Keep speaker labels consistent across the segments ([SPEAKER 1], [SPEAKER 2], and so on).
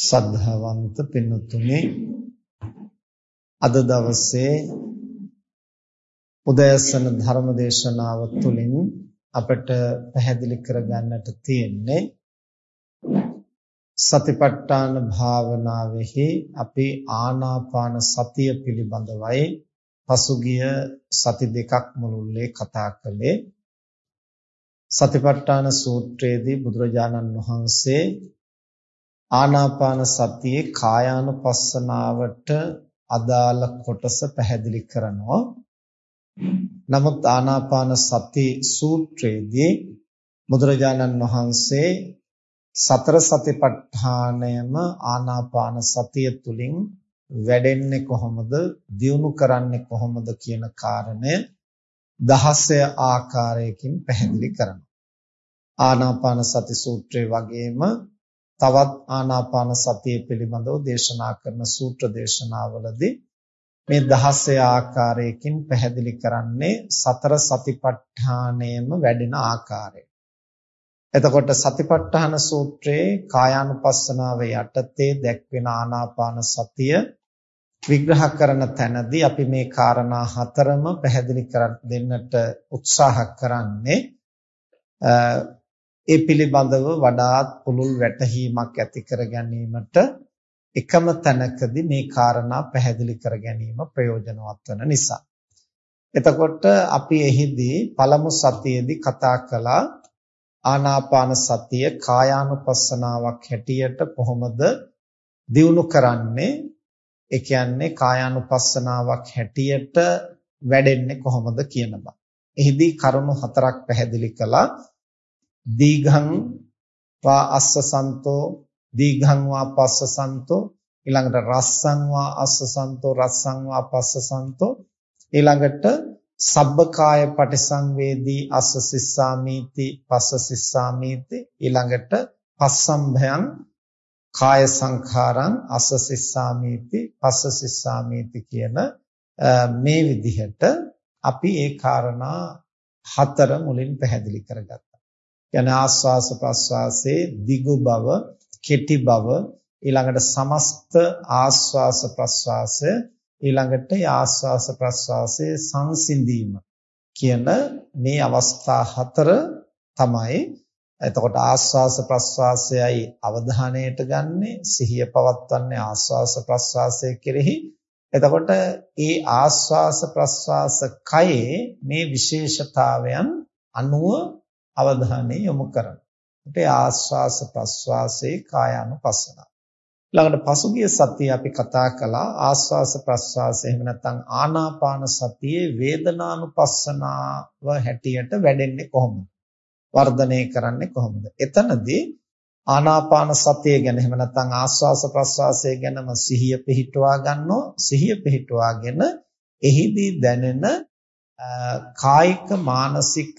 [SPEAKER 1] සද්ධාවන්ත පින්තුනි. අද දවසේ උදෑසන ධර්ම දේශනාව තුළින් අපට පැහැදිලි කරගන්නට තියෙන්නේ සතිපට්ඨාන භාවනාවෙහි අපි ආනාපාන සතිය පිළිබඳවයි පසුගිය සති දෙකක් මුළුල්ලේ කතා කළේ. සතිපට්ඨාන සූත්‍රයේදී බුදුරජාණන් වහන්සේ ආනාපාන සතියේ කායානුපස්සනාවට අදාළ කොටස පැහැදිලි කරනවා. නමුත් ආනාපාන සති සූත්‍රයේදී බුදුරජාණන් වහන්සේ සතර සතිපට්ඨානයම ආනාපාන සතිය තුලින් වැඩෙන්නේ කොහොමද දියුණු කරන්නේ කොහොමද කියන කාරණය දහසය ආකාරයකින් පැහැදිලි කරනවා ආනාපාන සති සූත්‍රය වගේම තවත් ආනාපාන සතිය පිළිබඳව දේශනා කරන සූත්‍ර දේශනාවලදී මේ 16 ආකාරයකින් පැහැදිලි කරන්නේ සතර සතිපට්ඨානයම වැඩෙන ආකාරය. එතකොට සතිපට්ඨාන සූත්‍රයේ කායානුපස්සනාව යටතේ දැක්වෙන ආනාපාන සතිය විග්‍රහ කරන තැනදී අපි මේ காரணා හතරම පැහැදිලි කර දෙන්නට උත්සාහ කරන්නේ ඒ පිළිබඳව වඩාත් පුළුල් වැටහීමක් ඇති කර ගැනීමට එකම තැනකදී මේ කාරණා පැහැදිලි කර ගැනීම ප්‍රයෝජනවත් වන නිසා. එතකොට අපි එහිදී පළමු සතියේදී කතා කළා ආනාපාන සතිය කායානුපස්සනාවක් හැටියට කොහොමද දියුණු කරන්නේ? ඒ කියන්නේ කායානුපස්සනාවක් හැටියට වැඩෙන්නේ කොහොමද කියන බව. එහිදී කරුණු හතරක් පැහැදිලි කළා. දීඝං වා අස්සසන්තෝ දීඝං වා පස්සසන්තෝ ඊළඟට රස්සං වා අස්සසන්තෝ රස්සං වා පස්සසන්තෝ ඊළඟට සබ්බකාය පටිසංවේදී අස්ස සිස්සාමීති පස්ස සිස්සාමීති ඊළඟට පස්සම්භයං කාය සංඛාරං අස්ස සිස්සාමීති පස්ස සිස්සාමීති කියන මේ විදිහට අපි ඒ කාරණා හතර මුලින් පැහැදිලි කරගත්තා. යන ආස්වාස ප්‍රස්වාසයේ දිගු බව, කෙටි බව, ඊළඟට සමස්ත ආස්වාස ප්‍රස්වාසය, ඊළඟට ආස්වාස ප්‍රස්වාසයේ සංසිඳීම කියන මේ අවස්ථා හතර තමයි. එතකොට ආස්වාස ප්‍රස්වාසයයි අවධානයට ගන්නෙ සිහිය පවත්වන්නේ ආස්වාස ප්‍රස්වාසය කෙරෙහි. එතකොට ඒ ආස්වාස ප්‍රස්වාස කයේ මේ විශේෂතාවයන් අනුව අවධානය යොමු කරනවා. ඒ ආස්වාස ප්‍රස්වාසයේ කායානුපස්සන. ළඟට පසුගිය සතියේ අපි කතා කළා ආස්වාස ප්‍රස්වාස එහෙම නැත්නම් ආනාපාන සතියේ වේදනානුපස්සනාව හැටියට වැඩෙන්නේ කොහොමද? වර්ධනය කරන්නේ කොහොමද? එතනදී ආනාපාන සතිය ගැන එහෙම නැත්නම් ආස්වාස ප්‍රස්වාසය ගැනම සිහිය පිහිටුවා ගන්නෝ සිහිය පිහිටුවාගෙන එහිදී දැනෙන කායික මානසික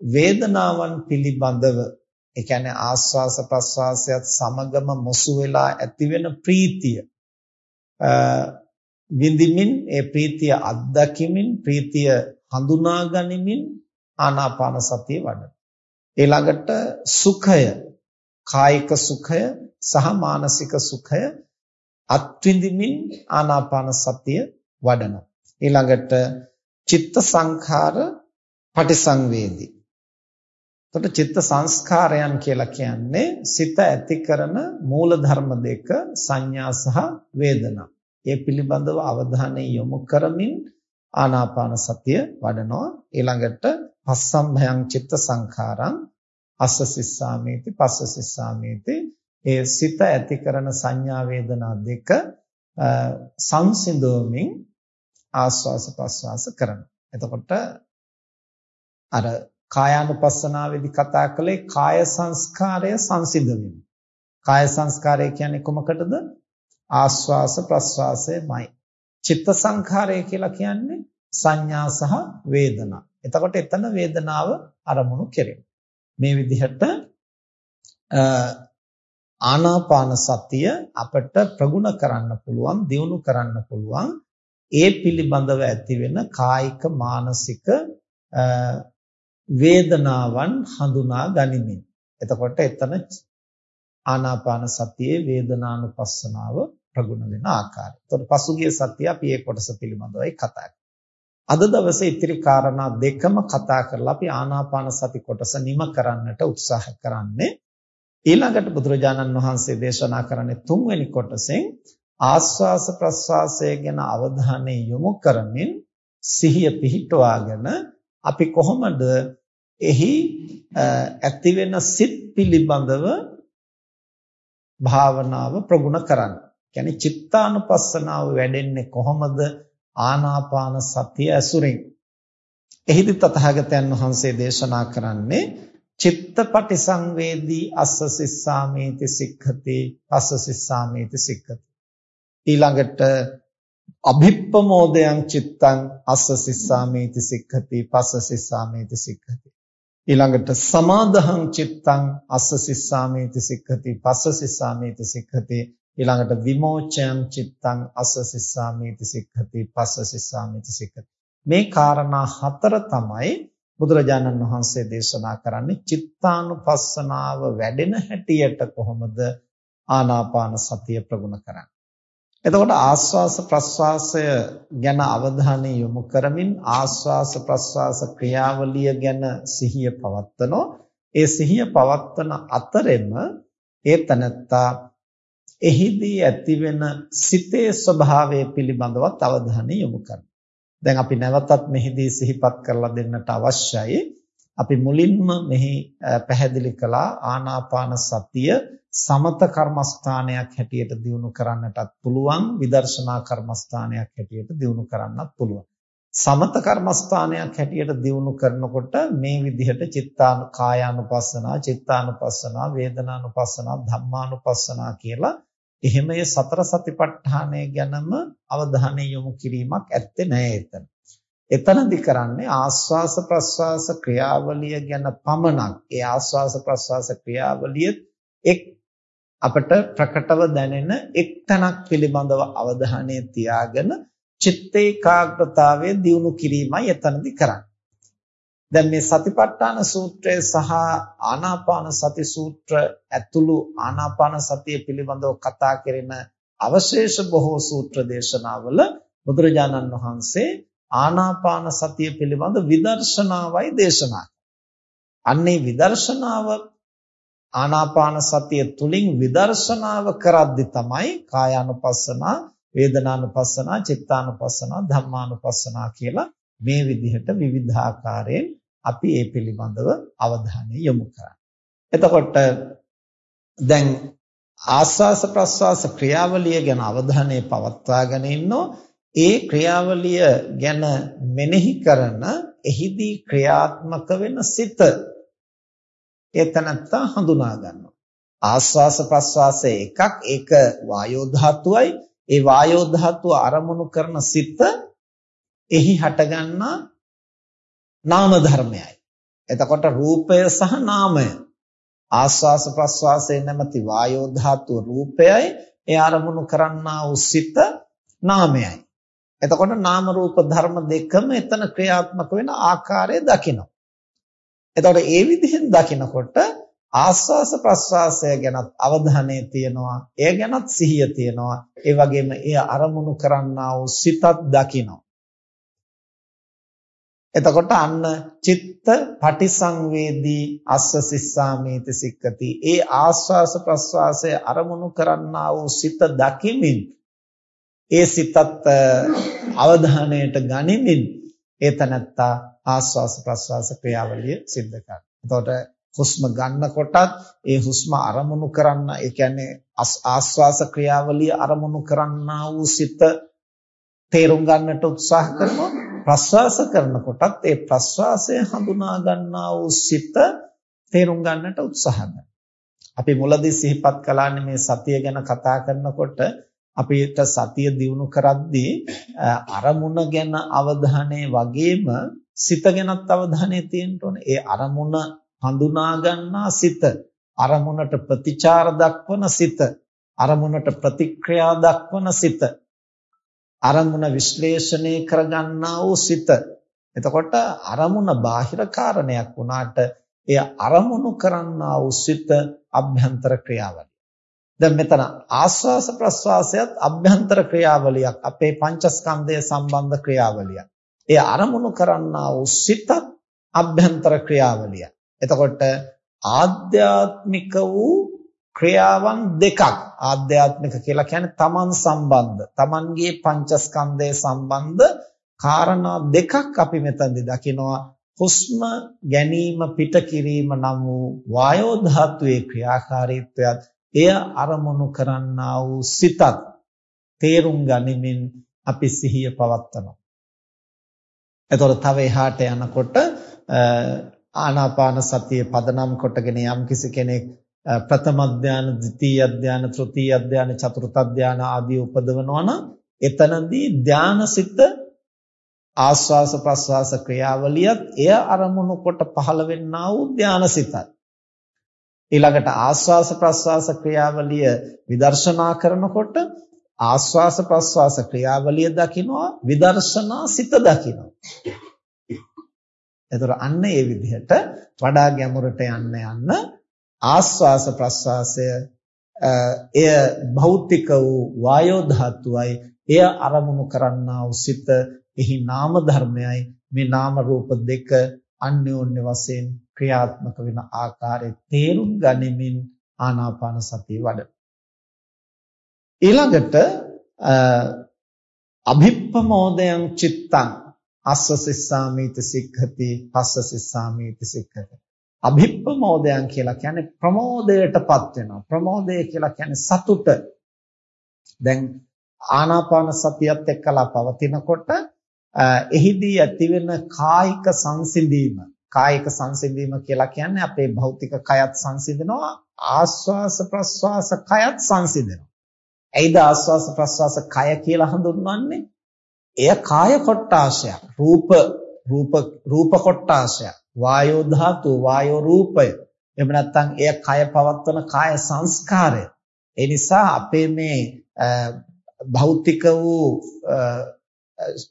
[SPEAKER 1] වේදනාවන් පිළිබඳව ඒ කියන්නේ ආස්වාස ප්‍රස්වාසයත් සමගම මුසු වෙලා ඇතිවෙන ප්‍රීතිය විඳිමින් ඒ ප්‍රීතිය අත්දකිමින් ප්‍රීතිය හඳුනා ගනිමින් ආනාපාන සතිය වඩන. ඊළඟට සුඛය කායික සුඛය සහ මානසික සුඛය අත්විඳිමින් ආනාපාන සතිය වඩනවා. ඊළඟට චිත්ත සංඛාර පටිසංවේදී. එතකොට චිත්ත සංස්කාරයන් කියලා කියන්නේ සිත ඇති කරන මූල ධර්ම දෙක සංඥා සහ වේදනා. ඒ පිළිබඳව අවධානය යොමු කරමින් ආනාපාන සතිය වඩනවා. ඊළඟට පස්සම්භයං චිත්ත සංඛාරං අස්ස සිස්සාමේති පස්ස සිස්සාමේති ඒ සිත ඇති කරන සංඥා වේදනා දෙක සංසිඳවමින් ආස්වාස ප්‍රස්වාස කරනවා. එතකොට අර කායානුපස්සනාවේදී කතා කළේ කාය සංස්කාරය සංසිඳවීම. කාය සංස්කාරය කියන්නේ කොමකටද? ආස්වාස ප්‍රස්වාසයමයි. චිත්ත සංඛාරය කියලා කියන්නේ සංඥා සහ වේදනා. එතකොට එතන වේදනාව අරමුණු කෙරෙනවා. මේ විදිහට ආනාපාන සතිය අපට ප්‍රගුණ කරන්න පුළුවන්, දියුණු කරන්න පුළුවන්. ඒ පිළිබඳව ඇතිවෙන කායික මානසික වේදනාවන් හඳුනා ගනිමින්. එතකොට එතන ආනාපාන සතියේ වේදනානුපස්සනාව ප්‍රගුණ වෙන ආකාරය. එතකොට පසුගිය සතිය අපි මේ කොටස පිළිබඳවයි කතා අද දවසේ ඉතිරි කාරණා දෙකම කතා කරලා අපි ආනාපාන සති කොටස නිම කරන්නට උත්සාහ කරන්නේ. ඊළඟට බුදුරජාණන් වහන්සේ දේශනා කරන්නේ තුන්වෙනි කොටසෙන් ආස්වාස ප්‍රස්වාසය ගැන අවධානය යොමු කරමින් සිහිය පිහිටුවාගෙන අපි කොහොමද එහි ඇතිවෙන සිත් පිළිබඳව භාවනාව ප්‍රගුණ කරන්න. කියන්නේ චිත්තානුපස්සනාව වැඩෙන්නේ කොහොමද? ආනාපාන සතිය ඇසුරින්. එහිදී තථාගතයන් වහන්සේ දේශනා කරන්නේ චිත්තපටි සංවේදී අස්ස සිස්සාමේති සික්ඛති අස්ස සිස්සාමේති සික්ඛති ඊළඟට අභිප්පමෝදයන් චිත්තං අස්ස සිස්සාමේති සික්ඛති පස්ස සිස්සාමේති සික්ඛති ඊළඟට සමාදහං චිත්තං අස්ස සිස්සාමේති සික්ඛති පස්ස සිස්සාමේති සික්ඛති. ඊළඟට විමෝචයං චිත්තං අස්ස සිස්සාමේති සික්ඛති පස්ස සිස්සාමේති සික්ඛති. මේ කාරණා හතර තමයි බුදුරජාණන් වහන්සේ දේශනා කරන්නේ චිත්තානුපස්සනාව වැඩෙන හැටියට කොහොමද ආනාපාන සතිය ප්‍රගුණ කරන්නේ. එතකොට ආස්වාස ප්‍රස්වාසය ගැන අවධානය යොමු කරමින් ආස්වාස ප්‍රස්වාස ක්‍රියාවලිය ගැන සිහිය පවත්වනෝ ඒ සිහිය පවත්වන අතරෙම ඒ තනත්තා එහිදී ඇතිවෙන සිතේ ස්වභාවය පිළිබඳවත් අවධානය යොමු කරනවා. දැන් අපි නැවතත් මෙහිදී සිහිපත් කරලා දෙන්නට අවශ්‍යයි. අපි මුලින්ම මෙහි පැහැදිලි කළා ආනාපාන සතිය සමත කර්මස්ථානයක් හැටියට දියුණු කරන්නටත් පුළුවන් විදර්ශනා කර්මස්ථානයක් හැටියට දියුණු කරන්නත් පුළුවන් සමත කර්මස්ථානයක් හැටියට දියුණු කරනකොට මේ විදිහට චිත්තාන කායානුපස්සනා චිත්තානුපස්සනා වේදනානුපස්සනා ධම්මානුපස්සනා කියලා එහෙම ඒ සතර සතිපට්ඨානය ගැනම අවධානය යොමු කිරීමක් ඇත්තේ නැහැ එතන. එතනදි කරන්නේ ආස්වාස ප්‍රස්වාස ක්‍රියාවලිය ගැන පමණක් ඒ ආස්වාස ප්‍රස්වාස ක්‍රියාවලිය එක් අපට ප්‍රකටව දැනෙන එක්තනක් පිළිබඳව අවධානය තියාගෙන චිත්ත ඒකාග්‍රතාවය දියුණු කිරීමයි එතනදී කරන්නේ. දැන් මේ සතිපට්ඨාන සූත්‍රය සහ ආනාපාන සති සූත්‍ර ඇතුළු ආනාපාන සතිය පිළිබඳව කතා කරන අවශේෂ බොහෝ සූත්‍ර දේශනාවල බුදුරජාණන් වහන්සේ ආනාපාන සතිය පිළිබඳ විදර්ශනාවයි දේශනා අන්නේ විදර්ශනාව ආනාපාන සතිය තුලින් විදර්ශනාව කරද්දි තමයි කායානුපස්සනා, වේදනානුපස්සනා, චිත්තානුපස්සනා, ධම්මානුපස්සනා කියලා මේ විදිහට විවිධාකාරයෙන් අපි ඒ පිළිබඳව අවධානය යොමු කරන්නේ. එතකොට දැන් ආස්වාස ප්‍රස්වාස ක්‍රියාවලිය ගැන අවධානය පවත්වාගෙන ඉන්නෝ ඒ ක්‍රියාවලිය ගැන මෙනෙහි කරන එහිදී ක්‍රියාත්මක වෙන සිත එතනත්ත හඳුනා ගන්නවා. ආස්වාස ප්‍රස්වාසය එකක් ඒක වායෝ ධාතුවයි. ඒ වායෝ ධාතුව අරමුණු කරන සිත එහි හටගන්නා නාම ධර්මයයි. එතකොට රූපය සහ නාමය. ආස්වාස ප්‍රස්වාසයේ නැමැති වායෝ ධාතු රූපයයි. ඒ ආරමුණු කරන්නා වූ සිත නාමයයි. එතකොට නාම රූප ධර්ම දෙකම එතන ක්‍රියාත්මක වෙන ආකාරය දකිනවා. එතකොට ඒ විදිහෙන් දකිනකොට ආස්වාස ප්‍රස්වාසය ගැනත් අවධානය තියෙනවා. එය ගැනත් සිහිය තියෙනවා. ඒ වගේම එය අරමුණු කරන්නා වූ සිතත් දකිනවා. එතකොට අන්න චිත්ත පටිසංවේදී අස්ස සිස්සාමීති සික්කති. ඒ ආස්වාස ප්‍රස්වාසය අරමුණු කරන්නා වූ සිත දකිමින් ඒ සිතත් අවධානයට ගනිමින් ඒ තනත්තා ආස්වාස ප්‍රස්වාස ක්‍රියාවලිය සිද්ධ කරනවා. එතකොට හුස්ම ගන්නකොටත් ඒ හුස්ම අරමුණු කරන්න ඒ කියන්නේ ආස්වාස ක්‍රියාවලිය අරමුණු කරන්නා වූ සිත තේරුම් ගන්නට උත්සාහ කරනවා ප්‍රස්වාස කරනකොටත් ඒ ප්‍රස්වාසය හඳුනා ගන්නා වූ සිත තේරුම් ගන්නට උත්සාහ අපි මුලදී සිහිපත් කළානේ මේ සතිය ගැන කතා කරනකොට අපිට සතිය දිනු කරද්දී අරමුණ ගැන අවධානය වගේම සිත ගැනත් අවධානය තියෙන්න ඕනේ. ඒ අරමුණ හඳුනා ගන්නා සිත, අරමුණට ප්‍රතිචාර දක්වන සිත, අරමුණට ප්‍රතික්‍රියා දක්වන සිත අරමුණ විශ්ලේෂණය කරගන්නා වූ සිත. එතකොට අරමුණ බාහිර කාරණයක් වුණාට එය අරමුණු කරන්නා වූ සිත අභ්‍යන්තර ක්‍රියාවලිය. දැන් මෙතන ආස්වාස ප්‍රස්වාසයත් අභ්‍යන්තර ක්‍රියාවලියක් අපේ පංචස්කන්ධය සම්බන්ධ ක්‍රියාවලියක්. ඒ අරමුණු කරන්නා වූ සිතත් අභ්‍යන්තර ක්‍රියාවලියක්. එතකොට ආධ්‍යාත්මික වූ ක්‍රියාවන් දෙකක්. ආධ්‍යාත්මික කියලා කියන්නේ තමන් සම්බන්ධ තමන්ගේ පංචස්කන්ධය සම්බන්ධ කාරණා දෙකක් අපි මෙතනදී දකිනවා. හුස්ම ගැනීම පිට කිරීම නම් වූ වායෝ ධාතුවේ ක්‍රියාකාරීත්වයත් එය අරමුණු කරන්නා වූ සිතත් තේරුම් ගනිමින් අපි සිහිය පවත්වනවා. එතකොට තව එහාට යනකොට ආනාපාන සතිය පදනම් කොටගෙන යම් කිසි කෙනෙක් ප්‍රථම ධාන, ද්විතීය ධාන, තෘතීය ධාන, චතුර්ථ ධාන ආදී උපදවනවා නම් එතනදී ධානසිත ආස්වාස ප්‍රස්වාස ක්‍රියාවලියත් එය අරමුණු කොට පහළ වෙන්නා වූ ධානසිතයි. ඊළඟට ආස්වාස ප්‍රස්වාස ක්‍රියාවලිය විදර්ශනා කරනකොට ආස්වාස ප්‍රස්වාස ක්‍රියාවලිය දකිනවා විදර්ශනා සිත දකිනවා. එතකොට අන්න ඒ විදිහට වඩා ගැඹුරට යන්න යන්න ආස්වාස ප්‍රස්වාසය එය භෞතික වූ වායෝ ධාතුවයි. එය අරමුණු කරන්නා වූ සිත එහි නාම ධර්මයයි. මේ නාම රූප දෙක අන්‍යෝන්‍ය වශයෙන් ක්‍රියාත්මක වෙන ආකාරය තේරුම් ගනිමින් ආනාපාන සතිය වඩන ඊළඟට අභිප්පමෝදයන් චිත්තං අස්ස සිස්සාමීති සික්ඛති පස්ස සිස්සාමීති සික්ඛති අභිප්‍රමෝදයන් කියලා කියන්නේ ප්‍රමෝදයටපත් වෙනවා. ප්‍රමෝදය කියලා කියන්නේ සතුට. දැන් ආනාපාන සතියත් එක්කලා පවතිනකොට එහිදී ඇතිවෙන කායික සංසිඳීම කායික සංසිඳීම කියලා කියන්නේ අපේ භෞතික කයත් සංසිඳනවා ආස්වාස ප්‍රස්වාස කයත් සංසිඳනවා. ඇයිද ආස්වාස ප්‍රස්වාස කය කියලා හඳුන්වන්නේ? එය කාය කොට්ටාශයක්. රූප රූප රූප කොට්ටාශයක්. වායෝ ධාතු වායෝ රූපය එහෙම නැත්නම් එය කය පවත්වන කාය සංස්කාරය ඒ නිසා අපේ මේ භෞතික වූ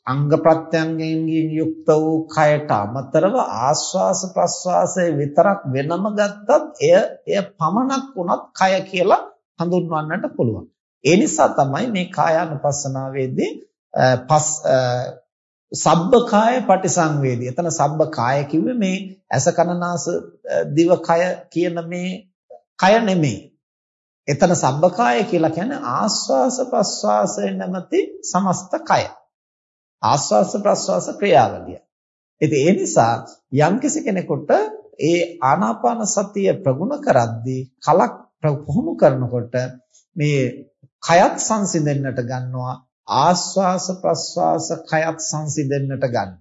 [SPEAKER 1] අංග ප්‍රත්‍යංගයෙන් යුක්ත වූ කයට අමතරව ආස්වාස ප්‍රස්වාසය විතරක් වෙනම ගත්තත් එය එය පමණක් වුණත් කය කියලා හඳුන්වන්නට පුළුවන්. ඒ නිසා තමයි මේ කායානුපස්සනාවේදී පස් සබ්බකාය පටිසංවේදී. එතන සබ්බකාය කිව්වේ මේ ඇස කනනාස දිව කය කියන මේ කය නෙමෙයි. එතන සබ්බකාය කියලා කියන්නේ ආස්වාස ප්‍රස්වාසය නැමැති සමස්ත කය. ආස්වාස ප්‍රස්වාස ක්‍රියාවලිය. ඉතින් ඒ නිසා යම්කිසි කෙනෙකුට ඒ ආනාපාන සතිය ප්‍රගුණ කරද්දී කලක් පුහුණු කරනකොට මේ කයත් සංසිඳෙන්නට ගන්නවා ආස්වාස ප්‍රස්වාස කයත් සංසිඳෙන්නට ගන්නවා.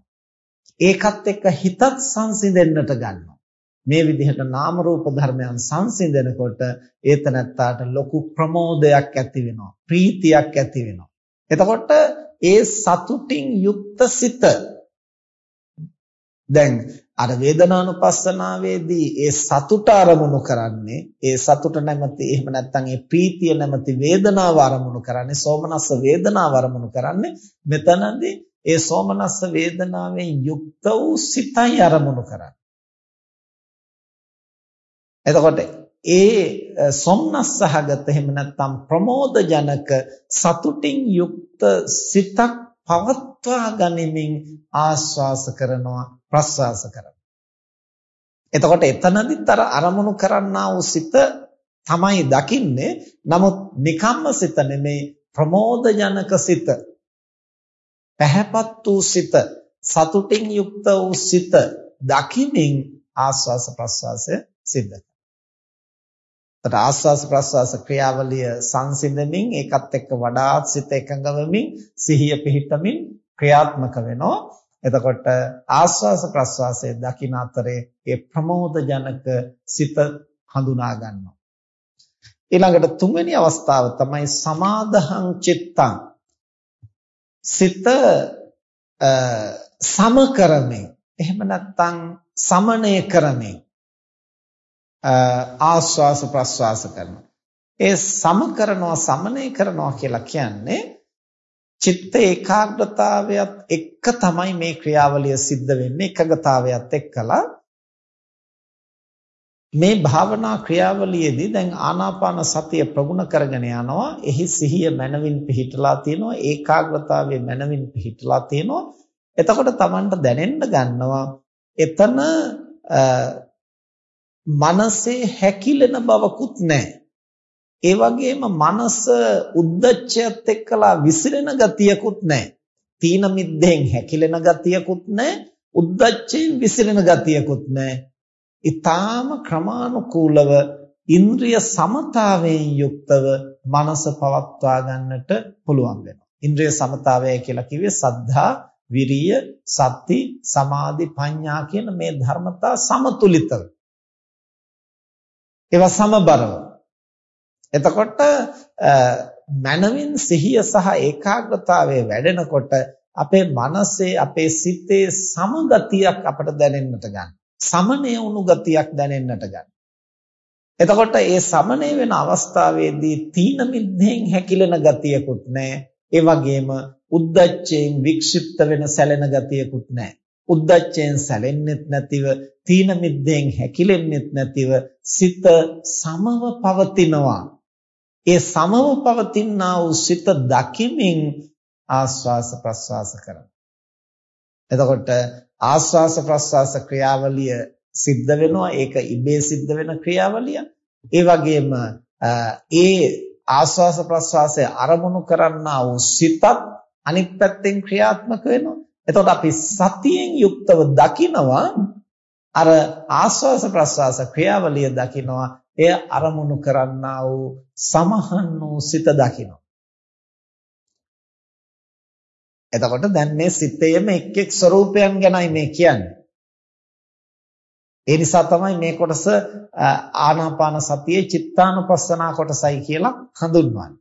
[SPEAKER 1] ඒකත් එක්ක හිතත් සංසිඳෙන්නට ගන්නවා. මේ විදිහට නාම රූප ධර්මයන් සංසිඳනකොට ඒතනත්තාට ලොකු ප්‍රමෝදයක් ඇති වෙනවා ප්‍රීතියක් ඇති වෙනවා එතකොට ඒ සතුටින් යුක්ත සිත දැන් අර වේදනානුපස්සනාවේදී ඒ සතුට අරමුණු කරන්නේ ඒ සතුට නැමැති එහෙම නැත්නම් ඒ ප්‍රීතිය නැමැති වේදනාව අරමුණු කරන්නේ සෝමනස්ස වේදනාව අරමුණු කරන්නේ මෙතනදී ඒ සෝමනස්ස වේදනාවෙන් යුක්ත වූ සිතයි අරමුණු කරන්නේ. එතකොට ඒ සොම්නස්සහගත එහෙම නැත්නම් ප්‍රමෝදජනක සතුටින් යුක්ත සිතක් පවත්වා ගනිමින් ආස්වාස කරනවා. ප්‍රස්වාස කරනවා. එතකොට එතනදිත් අර අරමුණු කරන්නා වූ සිත තමයි දකින්නේ. නමුත් නිකම්ම සිත නෙමේ ප්‍රමෝදජනක සිත. පැහැපත් වූ සිත, සතුටින් යුක්ත වූ සිත දකිමින් ආස්වාස ප්‍රස්වාසය සිද්ධ එතකොට ආස්වාස ප්‍රස්වාස ක්‍රියාවලිය සංසිඳමින් ඒකත් එක්ක වඩාත් සිත එකඟ වෙමින් සිහිය පිහිටමින් ක්‍රියාත්මක වෙනවා. එතකොට ආස්වාස ප්‍රස්වාසයේ දකින්න අතරේ ඒ ප්‍රමෝද ජනක සිත හඳුනා ගන්නවා. ඊළඟට තුන්වෙනි අවස්ථාව තමයි සමාදහං චිත්තං. සිත සම කරමින් එහෙම නැත්නම් සමනය කරමින් ආස්වාස ප්‍රස්වාස කරනවා. ඒ සම කරනවා සමනය කරනවා කියලා කියන්නේ චිත්ත ඒකාග්‍රතාවයත් එක්ක තමයි මේ ක්‍රියාවලිය සිද්ධ වෙන්නේ එකගතාවයත් එක්කලා. මේ භාවනා ක්‍රියාවලියේදී දැන් ආනාපාන සතිය ප්‍රගුණ කරගෙන යනවා. එහි සිහිය මනවින් පිහිටලා තියෙනවා ඒකාග්‍රතාවයේ මනවින් පිහිටලා තියෙනවා. එතකොට Tamanට දැනෙන්න ගන්නවා එතන මනසේ හැකිලෙන බවකුත් නැහැ. ඒ වගේම මනස උද්දච්චයත් එක්කලා විසිරෙන ගතියකුත් නැහැ. තීන මිද්දෙන් හැකිලෙන ගතියකුත් නැහැ. උද්දච්චයෙන් විසිරෙන ගතියකුත් නැහැ. ඊටාම ක්‍රමානුකූලව ඉන්ද්‍රිය සමතාවයෙන් යුක්තව මනස පවත්වා ගන්නට පුළුවන් වෙනවා. ඉන්ද්‍රිය සමතාවය කියලා කිව්වේ සද්ධා, විරිය, සති, සමාධි, ප්‍රඥා කියන මේ ධර්මතා සමතුලිතව. ඒවා සමබරව. එතකොට මනවින් සිහිය සහ ඒකාග්‍රතාවය වැඩෙනකොට අපේ මනසේ අපේ සිතේ සමගතියක් අපට දැනෙන්නට ගන්න. සමනය වුණු ගතියක් දැනෙන්නට ගන්න. එතකොට ඒ සමනය වෙන අවස්ථාවේදී තීන මිද්දෙන් හැකිලෙන ගතියකුත් නැහැ. ඒ වගේම උද්දච්චයෙන් වික්ෂිප්ත වෙන සැලෙන ගතියකුත් නැහැ. උද්දච්චයෙන් සැලෙන්නෙත් නැතිව තීන මිද්දෙන් හැකිලෙන්නෙත් නැතිව සිත සමව පවතිනවා ඒ සමව පවතිනා වූ සිත දකිමින් ආස්වාස ප්‍රස්වාස කරනවා එතකොට ආස්වාස ප්‍රස්වාස ක්‍රියාවලිය සිද්ධ වෙනවා. ඒක ඉබේ සිද්ධ වෙන ක්‍රියාවලිය ඒ වගේම ඒ ආස්වාස ප්‍රස්වාසය අරමුණු කරන්නා වූ සිතත් අනිත් පැත්තෙන් ක්‍රියාත්මක වෙනවා. එතකොට අපි සතියෙන් යුක්තව දකිනවා. අර ආස්වාස ප්‍රස්වාස ක්‍රියාවලිය දකිනවා. එය අරමුණු කරන්නා වූ සමහන් වූ සිත දකිනවා. එතකොට දැන් මේ සිතේම එක් එක් ස්වરૂපයන් ගැනයි මේ කියන්නේ. ඒ නිසා තමයි මේ කොටස ආනාපාන සතියේ චිත්තානුපස්සනා කොටසයි කියලා හඳුන්වන්නේ.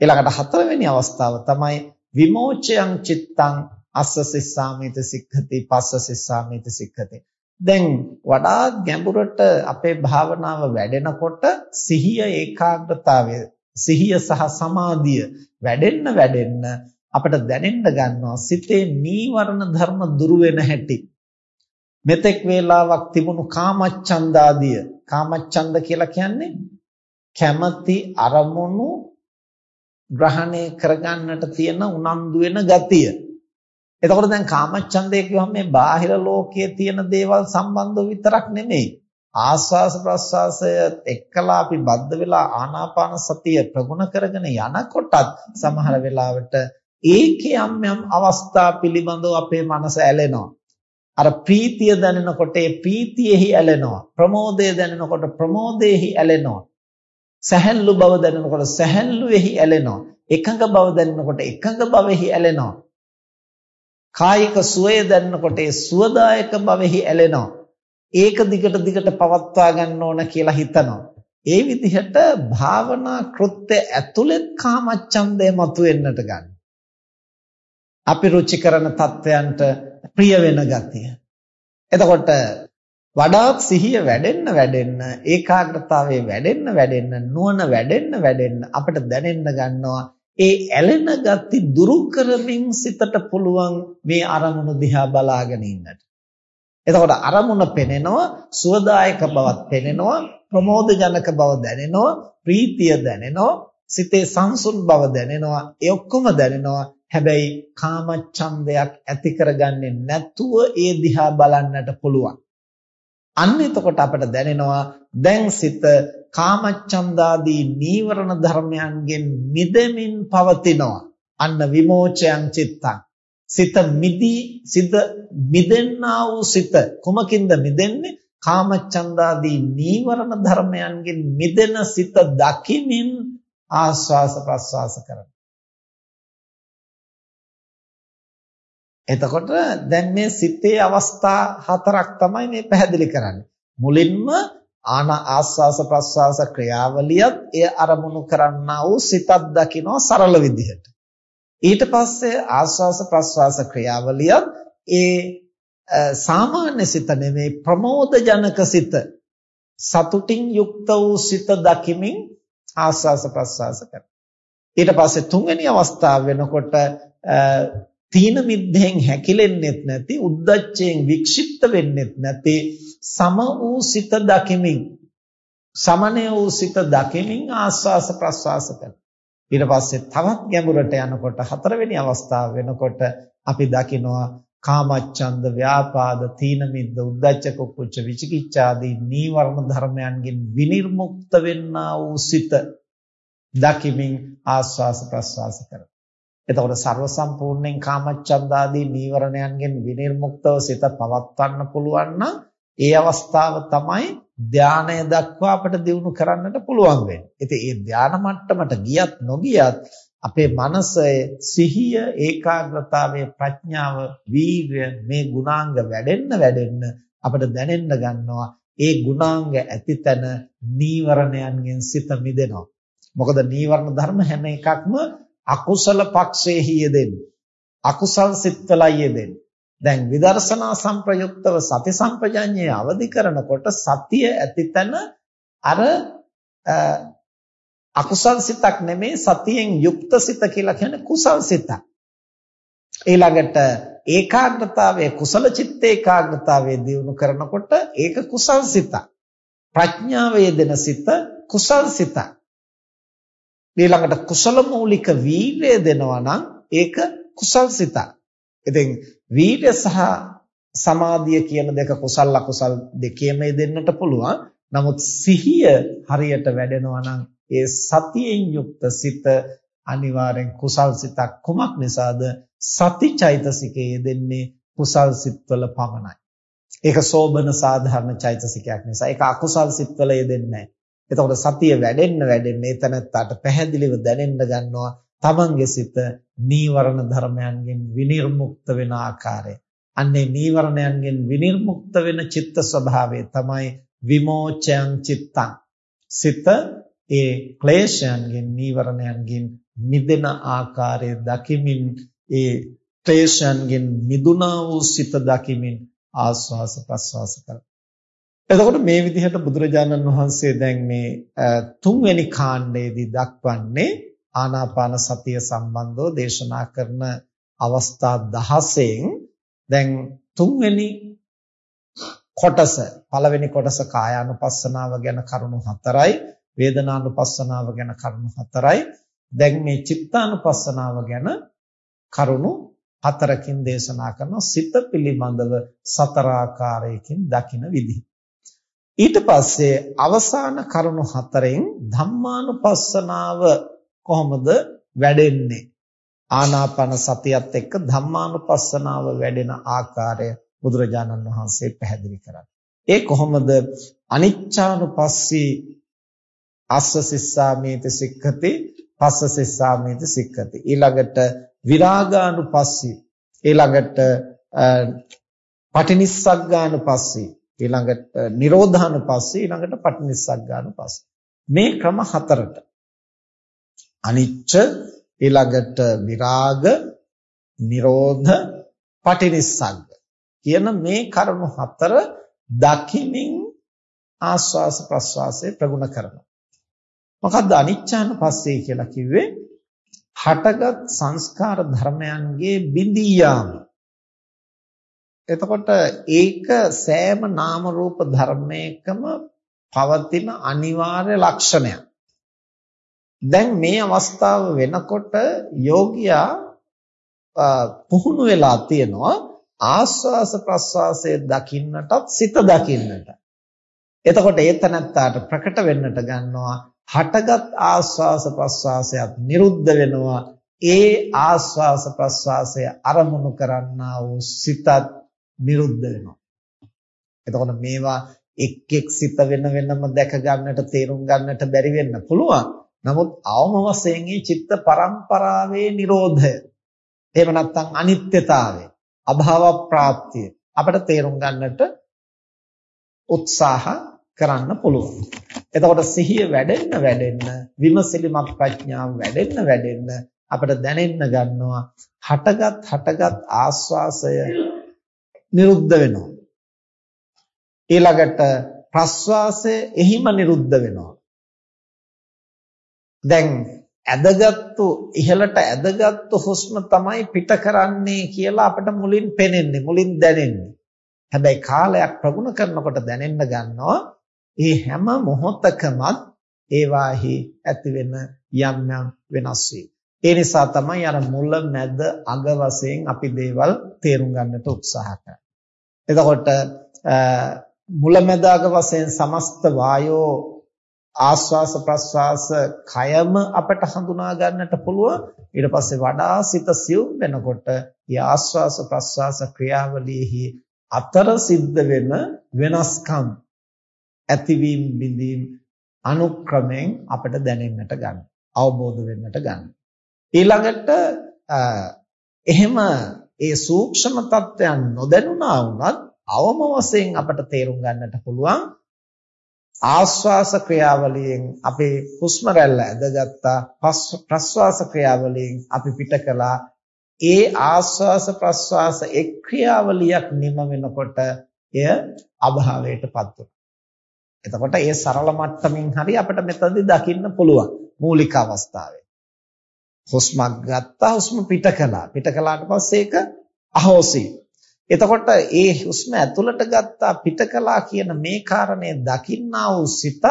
[SPEAKER 1] ඊළඟට හතරවෙනි අවස්ථාව තමයි විමෝචයං චිත්තං අස්ස සිස්සාමිත සික්ඛති පස්ස සිස්සාමිත සික්ඛති. දැන් වඩා ගැඹුරට අපේ භාවනාව වැඩෙනකොට සිහිය ඒකාග්‍රතාවය සිහිය සහ සමාධිය වැඩෙන්න වැඩෙන්න අපිට දැනෙන්න ගන්නවා සිතේ නීවරණ ධර්ම දුරු වෙන හැටි. මෙතෙක් වේලාවක් තිබුණු කාමච්ඡන්දාදිය කාමච්ඡන්ද කියලා කියන්නේ කැමැති අරමුණු ග්‍රහණය කරගන්නට තියෙන උනන්දු වෙන ගතිය. එතකොට දැන් කාමච්ඡන්දය කියවම මේ බාහිර ලෝකයේ තියෙන දේවල් සම්බන්ධව විතරක් නෙමෙයි. ආස්වාස ප්‍රස්වාසය එක්කලා අපි බද්ධ වෙලා ආනාපාන සතිය ප්‍රගුණ කරගෙන යනකොටත් සමහර වෙලාවට ඒකේ යම් යම් අවස්ථා පිළිබඳව අපේ මනස ඇලෙනවා. අර ප්‍රීතිය දැනෙනකොට ඒ ප්‍රීතියෙහි ඇලෙනවා. ප්‍රමෝදය දැනෙනකොට ප්‍රමෝදයෙහි ඇලෙනවා. සැහැල්ලු බව දැනෙනකොට සැහැල්ලුෙහි ඇලෙනවා. එකඟ බව දැනෙනකොට එකඟ බවෙහි ඇලෙනවා. කායික සුවය දැනෙනකොට ඒ සුවදායක බවෙහි ඇලෙනවා. ඒක දිගට දිගට පවත්වා ගන්න ඕන කියලා හිතනවා. ඒ විදිහට භාවනා කෘත්‍ය ඇතුළෙත් කාමච්ඡන්දය මතුවෙන්නට ගන්න. අපි රුචි කරන තත්වයන්ට ප්‍රිය වෙන ගතිය. එතකොට වඩාත් සිහිය වැඩෙන්න වැඩෙන්න ඒකාග්‍රතාවයේ වැඩෙන්න වැඩෙන්න නුවණ වැඩෙන්න වැඩෙන්න අපිට දැනෙන්න ගන්නවා ඒ ඇලෙන ගති දුරු කරමින් සිතට පුළුවන් මේ අරමුණු දිහා බලාගෙන ඉන්නට. එතකොට අරමුණ පෙනෙනවා සුවදායක බවක් පෙනෙනවා ප්‍රමෝදජනක බව දැනෙනවා ප්‍රීතිය දැනෙනවා සිතේ සංසුන් බව දැනෙනවා ඒ ඔක්කොම දැනෙනවා හැබැයි කාමච්ඡන්දයක් ඇති කරගන්නේ නැතුව ඒ දිහා බලන්නට පුළුවන් අන්න එතකොට අපට දැනෙනවා දැන් සිත කාමච්ඡන්දාදී නීවරණ ධර්මයන්ගෙන් මිදෙමින් පවතිනවා. අන්න විමෝචයන් චිත්තං. සිත මිදී සිත මිදෙන්නා වූ සිත කුමකින්ද මිදෙන්නේ? කාමච්ඡන්දාදී නීවරණ ධර්මයන්ගෙන් මිදෙන සිත දකිමින් ආස්වාස ප්‍රස්වාස කරන එතකොට දැන් මේ සිතේ අවස්ථා හතරක් තමයි මේ පැහැදිලි කරන්නේ. මුලින්ම ආන ආස්වාස ප්‍රස්වාස ක්‍රියාවලියත් එය අරමුණු කරන්නා වූ සිතක් දකිනවා සරල විදිහට. ඊට පස්සේ ආස්වාස ප්‍රස්වාස ක්‍රියාවලියත් ඒ සාමාන්‍ය සිත නෙමේ ප්‍රමෝද ජනක සිත සතුටින් යුක්ත වූ සිත දකිමින් ආස්වාස ප්‍රස්වාස කරනවා. ඊට පස්සේ තුන්වෙනි අවස්ථාව වෙනකොට තීන මිද්දෙන් හැකිලෙන්නෙත් නැති උද්දච්චයෙන් වික්ෂිප්ත වෙන්නෙත් නැති සම වූ සිත දකිමින් සමනය වූ සිත දකිමින් ආස්වාස ප්‍රස්වාස කරන. ඊට පස්සේ තවත් ගැඹුරට යනකොට හතරවෙනි අවස්ථාව වෙනකොට අපි දකිනවා කාමච්ඡන්ද ව්‍යාපාද තීන මිද්ද උද්දච්ච කුච්ච විචිකිච්ඡාදී නීවරණ ධර්මයන්ගෙන් විනිර්මුක්ත වෙන්නා වූ සිත දකිමින් ආස්වාස ප්‍රස්වාස කරන. එතකොට ਸਰව සම්පූර්ණයෙන් කාමච්ඡන්දාදී නීවරණයන්ගෙන් විනිර්මුක්තව සිත පවත්වන්න පුළුවන් නම් ඒ අවස්ථාව තමයි ධානය දක්වා අපිට දියුණු කරන්නට පුළුවන් වෙන්නේ. ඉතින් මේ ධාන මට්ටමට ගියත් නොගියත් අපේ මනසේ සිහිය, ඒකාග්‍රතාවය, ප්‍රඥාව, වීර්ය මේ ගුණාංග වැඩෙන්න වැඩෙන්න අපිට දැනෙන්න ගන්නවා ඒ ගුණාංග ඇතිතන නීවරණයන්ගෙන් සිත මිදෙනවා. මොකද නීවරණ ධර්ම හැම එකක්ම අකුසල පක්ෂයේ යෙදෙන්නේ. අකුසල් සිත්වලයි යෙදෙන්නේ. දැන් විදර්ශනා සංප්‍රයුක්තව සති සම්පජඤ්ඤය අවදි කරනකොට සතිය ඇතිතන අර අකුසල් සිතක් නෙමේ සතියෙන් යුක්ත සිත කියලා කියන්නේ කුසල් සිතක්. ඊළඟට ඒකාග්‍රතාවයේ කුසල චිත්ත ඒකාග්‍රතාවයේ දියුණු කරනකොට ඒක කුසල් සිතක්. ප්‍රඥාවේ දෙන සිත කුසල් සිතක්. ඊළඟට කුසල මූලික වීර්යය දෙනවා නම් ඒක කුසල් සිතක්. ඉතින් වීර්ය සහ සමාධිය කියන දෙක කුසල අකුසල් දෙකේම දෙන්නට පුළුවන්. නමුත් සිහිය හරියට වැඩෙනවා නම් ඒ සතියෙන් යුක්ත සිත අනිවාර්යෙන් කුසල් සිතක් කුමක් නිසාද සති චෛතසිකයේ දෙන්නේ කුසල් සිත්වල පමණයි. ඒක සෝබන සාධාරණ චෛතසිකයක් නිසා. ඒක අකුසල් සිත්වල යෙදෙන්නේ නැහැ. එතකොට සතිය වැඩෙන්න වැඩෙන්න එතනත්තාට පැහැදිලිව දැනෙන්න ගන්නවා තමන්ගේ සිත නීවරණ ධර්මයන්ගෙන් විනිර්මුක්ත වෙන ආකාරය. අන්නේ නීවරණයන්ගෙන් විනිර්මුක්ත වෙන චිත්ත ස්වභාවය තමයි විමෝචයන් චිත්තං. සිත ඒ ක්ලේශයන්ගෙන් නීවරණයන්ගෙන් මිදෙන ආකාරය දකිමින් ඒ ක්ලේශයන්ගෙන් මිදුණා වූ සිත දකිමින් ආස්වාස ප්‍රස්වාස කරනවා. එතකොට මේ විදිහට බුදුරජාණන් වහන්සේ දැන් මේ තුන්වෙනි කාණ්ඩයේදී දක්වන්නේ ආනාපාන සතිය සම්බන්ධව දේශනා කරන අවස්ථා 16න් දැන් තුන්වෙනි කොටස පළවෙනි කොටස කායානුපස්සනාව ගැන කරුණු 4යි වේදනානුපස්සනාව ගැන කරුණු 4යි දැන් මේ චිත්තානුපස්සනාව ගැන කරුණු හතරකින් දේශනා කරන සිත පිළිබඳව සතර ආකාරයකින් දකින විදිහ. ඊට පස්සේ අවසාන කරුණු හතරෙන් ධම්මානුපස්සනාව කොහොමද වැඩෙන්නේ? ආනාපාන සතියත් එක්ක ධම්මානුපස්සනාව වැඩෙන ආකාරය බුදුරජාණන් වහන්සේ පැහැදිලි කරන්නේ. ඒ කොහොමද? අනිච්චානුපස්සී අස්ස සිස්සාමේති සික්ඛති පස්ස සිස්සාමේති සික්ඛති. ඊළඟට විරාගානුපස්සී ඊළඟට පටිනිස්සග්ගානුපස්සී ඊළඟට නිරෝධානුපස්සී ඊළඟට පටිනිස්සග්ගානුපස්සී මේ ක්‍රම හතරට. අනිච්ච ඊළඟට විරාග නිරෝධ පටිනිස්සග්ග. කියන මේ කරුණු හතර දකිමින් ආස්වාස ප්‍රස්වාසය ප්‍රගුණ කරනවා. මොකද්ද අනිච්චානුපස්සී කියලා කිව්වේ? හටගත් සංස්කාර ධර්මයන්ගේ බිඳී යාම. එතකොට ඒක සෑම නාම රූප ධර්මයකම පවතින අනිවාර්ය ලක්ෂණයක්. දැන් මේ අවස්ථාව වෙනකොට යෝගියා පුහුණු වෙලා තියෙනවා ආස්වාස ප්‍රස්වාසයේ දකින්නටත් සිත දකින්නට. එතකොට ඒතනත්තාට ප්‍රකට වෙන්නට ගන්නවා හටගත් ආස්වාස ප්‍රස්වාසයත් නිරුද්ධ වෙනවා ඒ ආස්වාස ප්‍රස්වාසය අරමුණු කරන්නා වූ සිතත් නිරුද්ධ වෙනවා. එතකොට මේවා එක් එක් සිත වෙන වෙනම දැක ගන්නට තේරුම් ගන්නට බැරි වෙන්න පුළුවන්. නමුත් අවම වශයෙන් චිත්ත පරම්පරාවේ Nirodha එහෙම නැත්නම් අනිත්‍යතාවය, අභාව ප්‍රාප්තිය අපිට තේරුම් ගන්නට උත්සාහ කරන්න පුළුවන්. එතකොට සිහිය වැඩෙන්න වැඩෙන්න විමසිලිමත් ප්‍රඥාව වැඩෙන්න වැඩෙන්න අපිට දැනෙන්න ගන්නවා හටගත් හටගත් ආස්වාසය නිරුද්ධ වෙනවා. ඊළඟට ප්‍රස්වාසය එහිම නිරුද්ධ වෙනවා. දැන් ඇදගත්තු ඉහළට ඇදගත්තු හුස්ම තමයි පිට කරන්නේ කියලා අපිට මුලින් පෙනෙන්නේ මුලින් දැනෙන්නේ. හැබැයි කාලයක් ප්‍රගුණ කරනකොට දැනෙන්න ගන්නවා මේ හැම මොහොතකමත් ඒවාහි ඇතිවෙන යම් යම් වෙනස් වීම. ඒ නිසා තමයි අර මුල මැද අග වශයෙන් අපි දේවල් තේරුම් ගන්නට උත්සාහ කරන්නේ. එතකොට මුලැමැදාග වශයෙන් සමස්ත වායෝ ආස්වාස ප්‍රස්වාස කයම අපට හඳුනා ගන්නට පුළුවන්. ඊට පස්සේ වඩා සිත සියුම් වෙනකොට ఈ ආස්වාස ප්‍රස්වාස ක්‍රියාවලියෙහි අතර සිද්ධ වෙන වෙනස්කම් ඇතිවීම බිඳීම් අනුක්‍රමයෙන් අපට දැනෙන්නට ගන්න අවබෝධ වෙන්නට ගන්න. ඊළඟට එහෙම ඒ සූක්ෂම තත්වයන් නොදැනුණා වුණත් අවම වශයෙන් අපට තේරුම් ගන්නට පුළුවන්. ආස්වාස ක්‍රියාවලියෙන් අපේ හුස්ම රැල්ල ඇදගත්තා. ප්‍රස්වාස ක්‍රියාවලියෙන් අපි පිට කළා. ඒ ආස්වාස ප්‍රස්වාස එක් ක්‍රියාවලියක් නිම වෙනකොට එය අභාවයටපත් වෙනවා. එතකොට ඒ සරල මට්ටමින් හරි අපිට මෙතනදී දකින්න පුළුවන් මූලික අවස්ථාවේ. හුස්මක් ගත්තා හුස්ම පිට කළා. පිට කළාට පස්සේ ඒක අහෝසි. එතකොට ඒ හුස්ම ඇතුළට ගත්තා පිට කළා කියන මේ කාරණය දකින්නා වූ සිතත්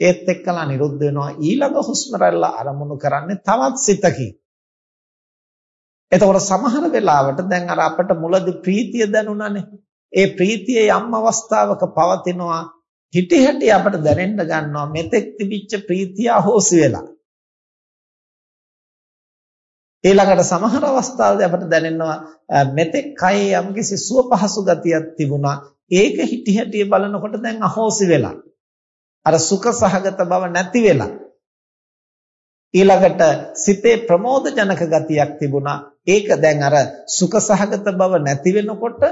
[SPEAKER 1] ඒත් එක්කලා නිරුද්ධ වෙනවා ඊළඟ හුස්ම රැල්ල අරමුණු කරන්නේ තවත් සිතකින්. එතකොට සමහර වෙලාවට දැන් අර අපිට මුලදී ප්‍රීතිය දැනුණානේ. ඒ ප්‍රීතිය යම් අවස්ථාවක පවතිනවා හිටි හැටි අපිට දැනෙන්න ගන්නවා මෙතෙක් තිබිච්ච ප්‍රීතිය අහෝසි වෙලා. ඊළඟට සමහර අවස්ථාවලදී අපට දැනෙනවා මෙතෙක් කයේ යම්කිසි සුව පහසු ගතියක් තිබුණා. ඒක හිටි හැටි බලනකොට දැන් අහෝසි වෙලා අර සුඛ සහගත බව නැති වෙලා ඊළඟට සිතේ ප්‍රමෝදජනක ගතියක් තිබුණා. ඒක දැන් අර සුඛ සහගත බව නැති වෙනකොට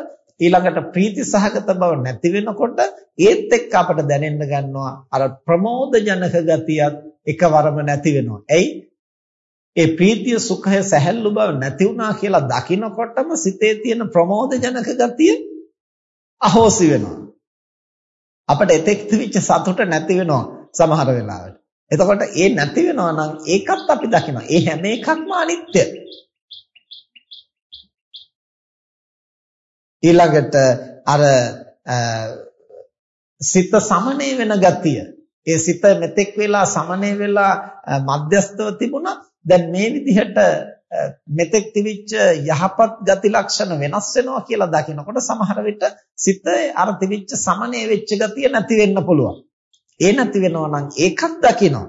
[SPEAKER 1] ඊළඟට ප්‍රීති සහගත බව නැති වෙනකොට ඒත් එක්ක අපට දැනෙන්න ගන්නවා අර ප්‍රමෝදජනක ගතියත් එකවරම නැති වෙනවා. එයි ඒ ප්‍රීතිය සුඛය සැහැල්ලු බව නැති වුණා කියලා දකිනකොටම සිතේ තියෙන ප්‍රමෝදජනක ගතිය අහෝසි වෙනවා. අපිට එතෙක් තිබිච්ච සතුට නැති වෙනවා සමහර වෙලාවට. එතකොට ඒ නැති වෙනවා නම් ඒකත් අපි දකිනවා. ඒ හැම එකක්ම අනිත්‍ය. ඊළඟට අර සිත සමනය වෙන ගතිය. ඒ සිත මෙතෙක් වෙලා සමනය වෙලා මධ්‍යස්තව තිබුණා දැන් මේ විදිහට මෙතෙක් තිබිච්ච යහපත් ගති ලක්ෂණ වෙනස් වෙනවා කියලා දකිනකොට සමහර විට සිත අර තිබිච්ච සමනය වෙච්ච ගතිය නැති වෙන්න පුළුවන්. ඒ නැති වෙනවා නම් ඒකක් දකිනවා.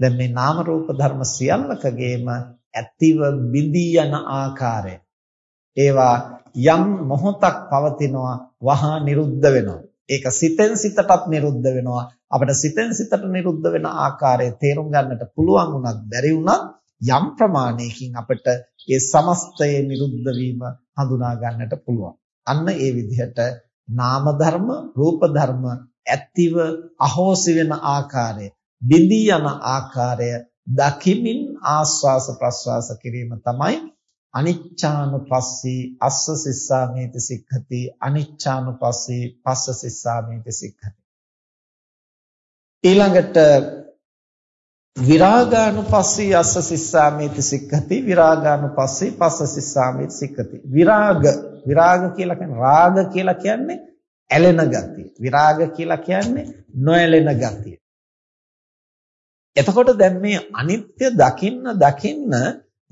[SPEAKER 1] දැන් මේ නාම රූප ධර්ම සියල්ලකගේම ඇතිව බිඳී යන ආකාරය ඒවා යම් මොහොතක් පවතිනවා වහා නිරුද්ධ වෙනවා. ඒක සිතෙන් සිතටත් නිරුද්ධ වෙනවා. අපිට සිතෙන් සිතට නිරුද්ධ වෙන ආකාරය තේරුම් ගන්නට පුළුවන් වුණත් බැරි වුණත් යම් ප්‍රමාණයකින් අපිට ඒ සමස්තයේ නිරුද්ධ වීම හඳුනා ගන්නට පුළුවන්. අන්න ඒ විදිහට නාම ධර්ම, රූප ධර්ම ඇතිව අහෝසි වෙන ආකාරය, බිඳී යන ආකාරය දකිමින් ආස්වාස ප්‍රස්වාස කිරීම තමයි අනිච්චානුපස්සී අස්ස සිස්සාමේති සික්ඛති අනිච්චානුපස්සී පස්ස සිස්සාමේති සික්ඛති. ඊළඟට විරාගානුපස්සී අස්ස සිස්සාමේති සික්ඛති විරාගානුපස්සී පස්ස සිස්සාමේති සික්ඛති. විරාග විරාග කියලා කියන්නේ රාග කියලා කියන්නේ ඇලෙන ගතිය. විරාග කියලා කියන්නේ නොඇලෙන ගතිය. එතකොට දැන් මේ අනිත්‍ය දකින්න දකින්න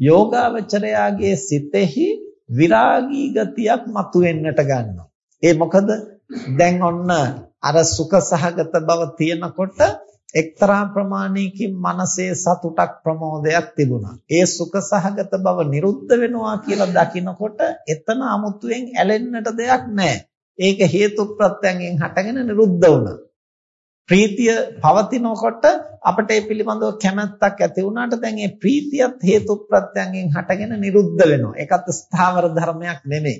[SPEAKER 1] යෝගාවචරයාගේ සිතෙහි විරාගී ගතියක් මතුවෙන්නට ගන්නවා. ඒ මොකද දැන් ඔන්න අර සුඛ සහගත බව තියෙනකොට එක්තරා ප්‍රමාණයකින් මනසේ සතුටක් ප්‍රමෝදයක් තිබුණා. ඒ සුඛ සහගත බව නිරුද්ධ වෙනවා කියලා දකිනකොට එතන 아무තුවෙන් ඇලෙන්නට දෙයක් නැහැ. ඒක හේතු ප්‍රත්‍යයෙන් හටගෙන නිරුද්ධ වුණා. ප්‍රීතිය පවතිනකොට අපිට ඒ පිළිබඳව කැමැත්තක් ඇති වුණාට දැන් මේ ප්‍රීතියත් හේතු ප්‍රත්‍යයෙන් හටගෙන නිරුද්ධ වෙනවා. ඒකත් ස්ථාවර ධර්මයක් නෙමෙයි.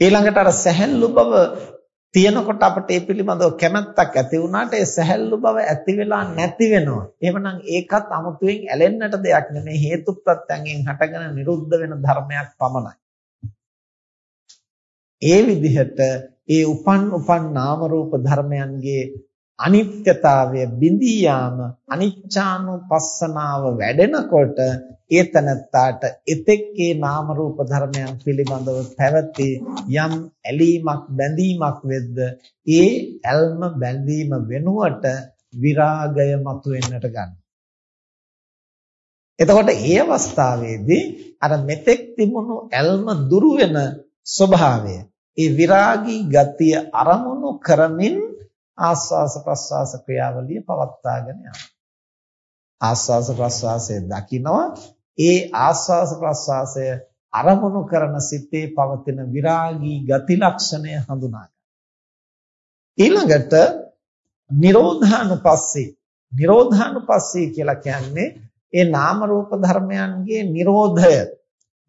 [SPEAKER 1] ඊළඟට අර සැහැල්ලු බව තියෙනකොට අපිට ඒ පිළිබඳව කැමැත්තක් ඇති වුණාට ඒ සැහැල්ලු බව ඇති වෙලා නැති වෙනවා. එහෙමනම් ඒකත් 아무තුවෙන් ඇලෙන්නට දෙයක් නෙමෙයි හේතු ප්‍රත්‍යයෙන් හටගෙන නිරුද්ධ වෙන ධර්මයක් පමණයි. ඒ විදිහට ඒ උපන් උපන් නාම රූප ධර්මයන්ගේ අනිත්‍යතාවය බිඳී යාම අනිච්චානුපස්සනාව වැඩෙනකොට ඒ තනත්තාට එතෙක්ේ නාම රූප ධර්මයන් පිළිබඳව පැවති යම් ඇලීමක් බැඳීමක් වෙද්ද ඒ ඇල්ම බැඳීම වෙනුවට විරාගය මතුවෙන්නට ගන්නවා එතකොට ඒ අවස්ථාවේදී අර මෙතෙක් තිබුණු ඇල්ම දුරු වෙන ස්වභාවය ඒ විරාගී ගතිය අරමුණු කරමින් ආස්වාස ප්‍රස්වාස ක්‍රියාවලිය පවත්වාගෙන යනවා. ආස්වාස ප්‍රස්වාසය දකිනවා. ඒ ආස්වාස ප්‍රස්වාසය අරමුණු කරන සිතේ පවතින විරාගී ගති ලක්ෂණය හඳුනා ඊළඟට නිරෝධානුපස්සී. නිරෝධානුපස්සී කියලා කියන්නේ ඒ නාම රූප ධර්මයන්ගේ නිරෝධය.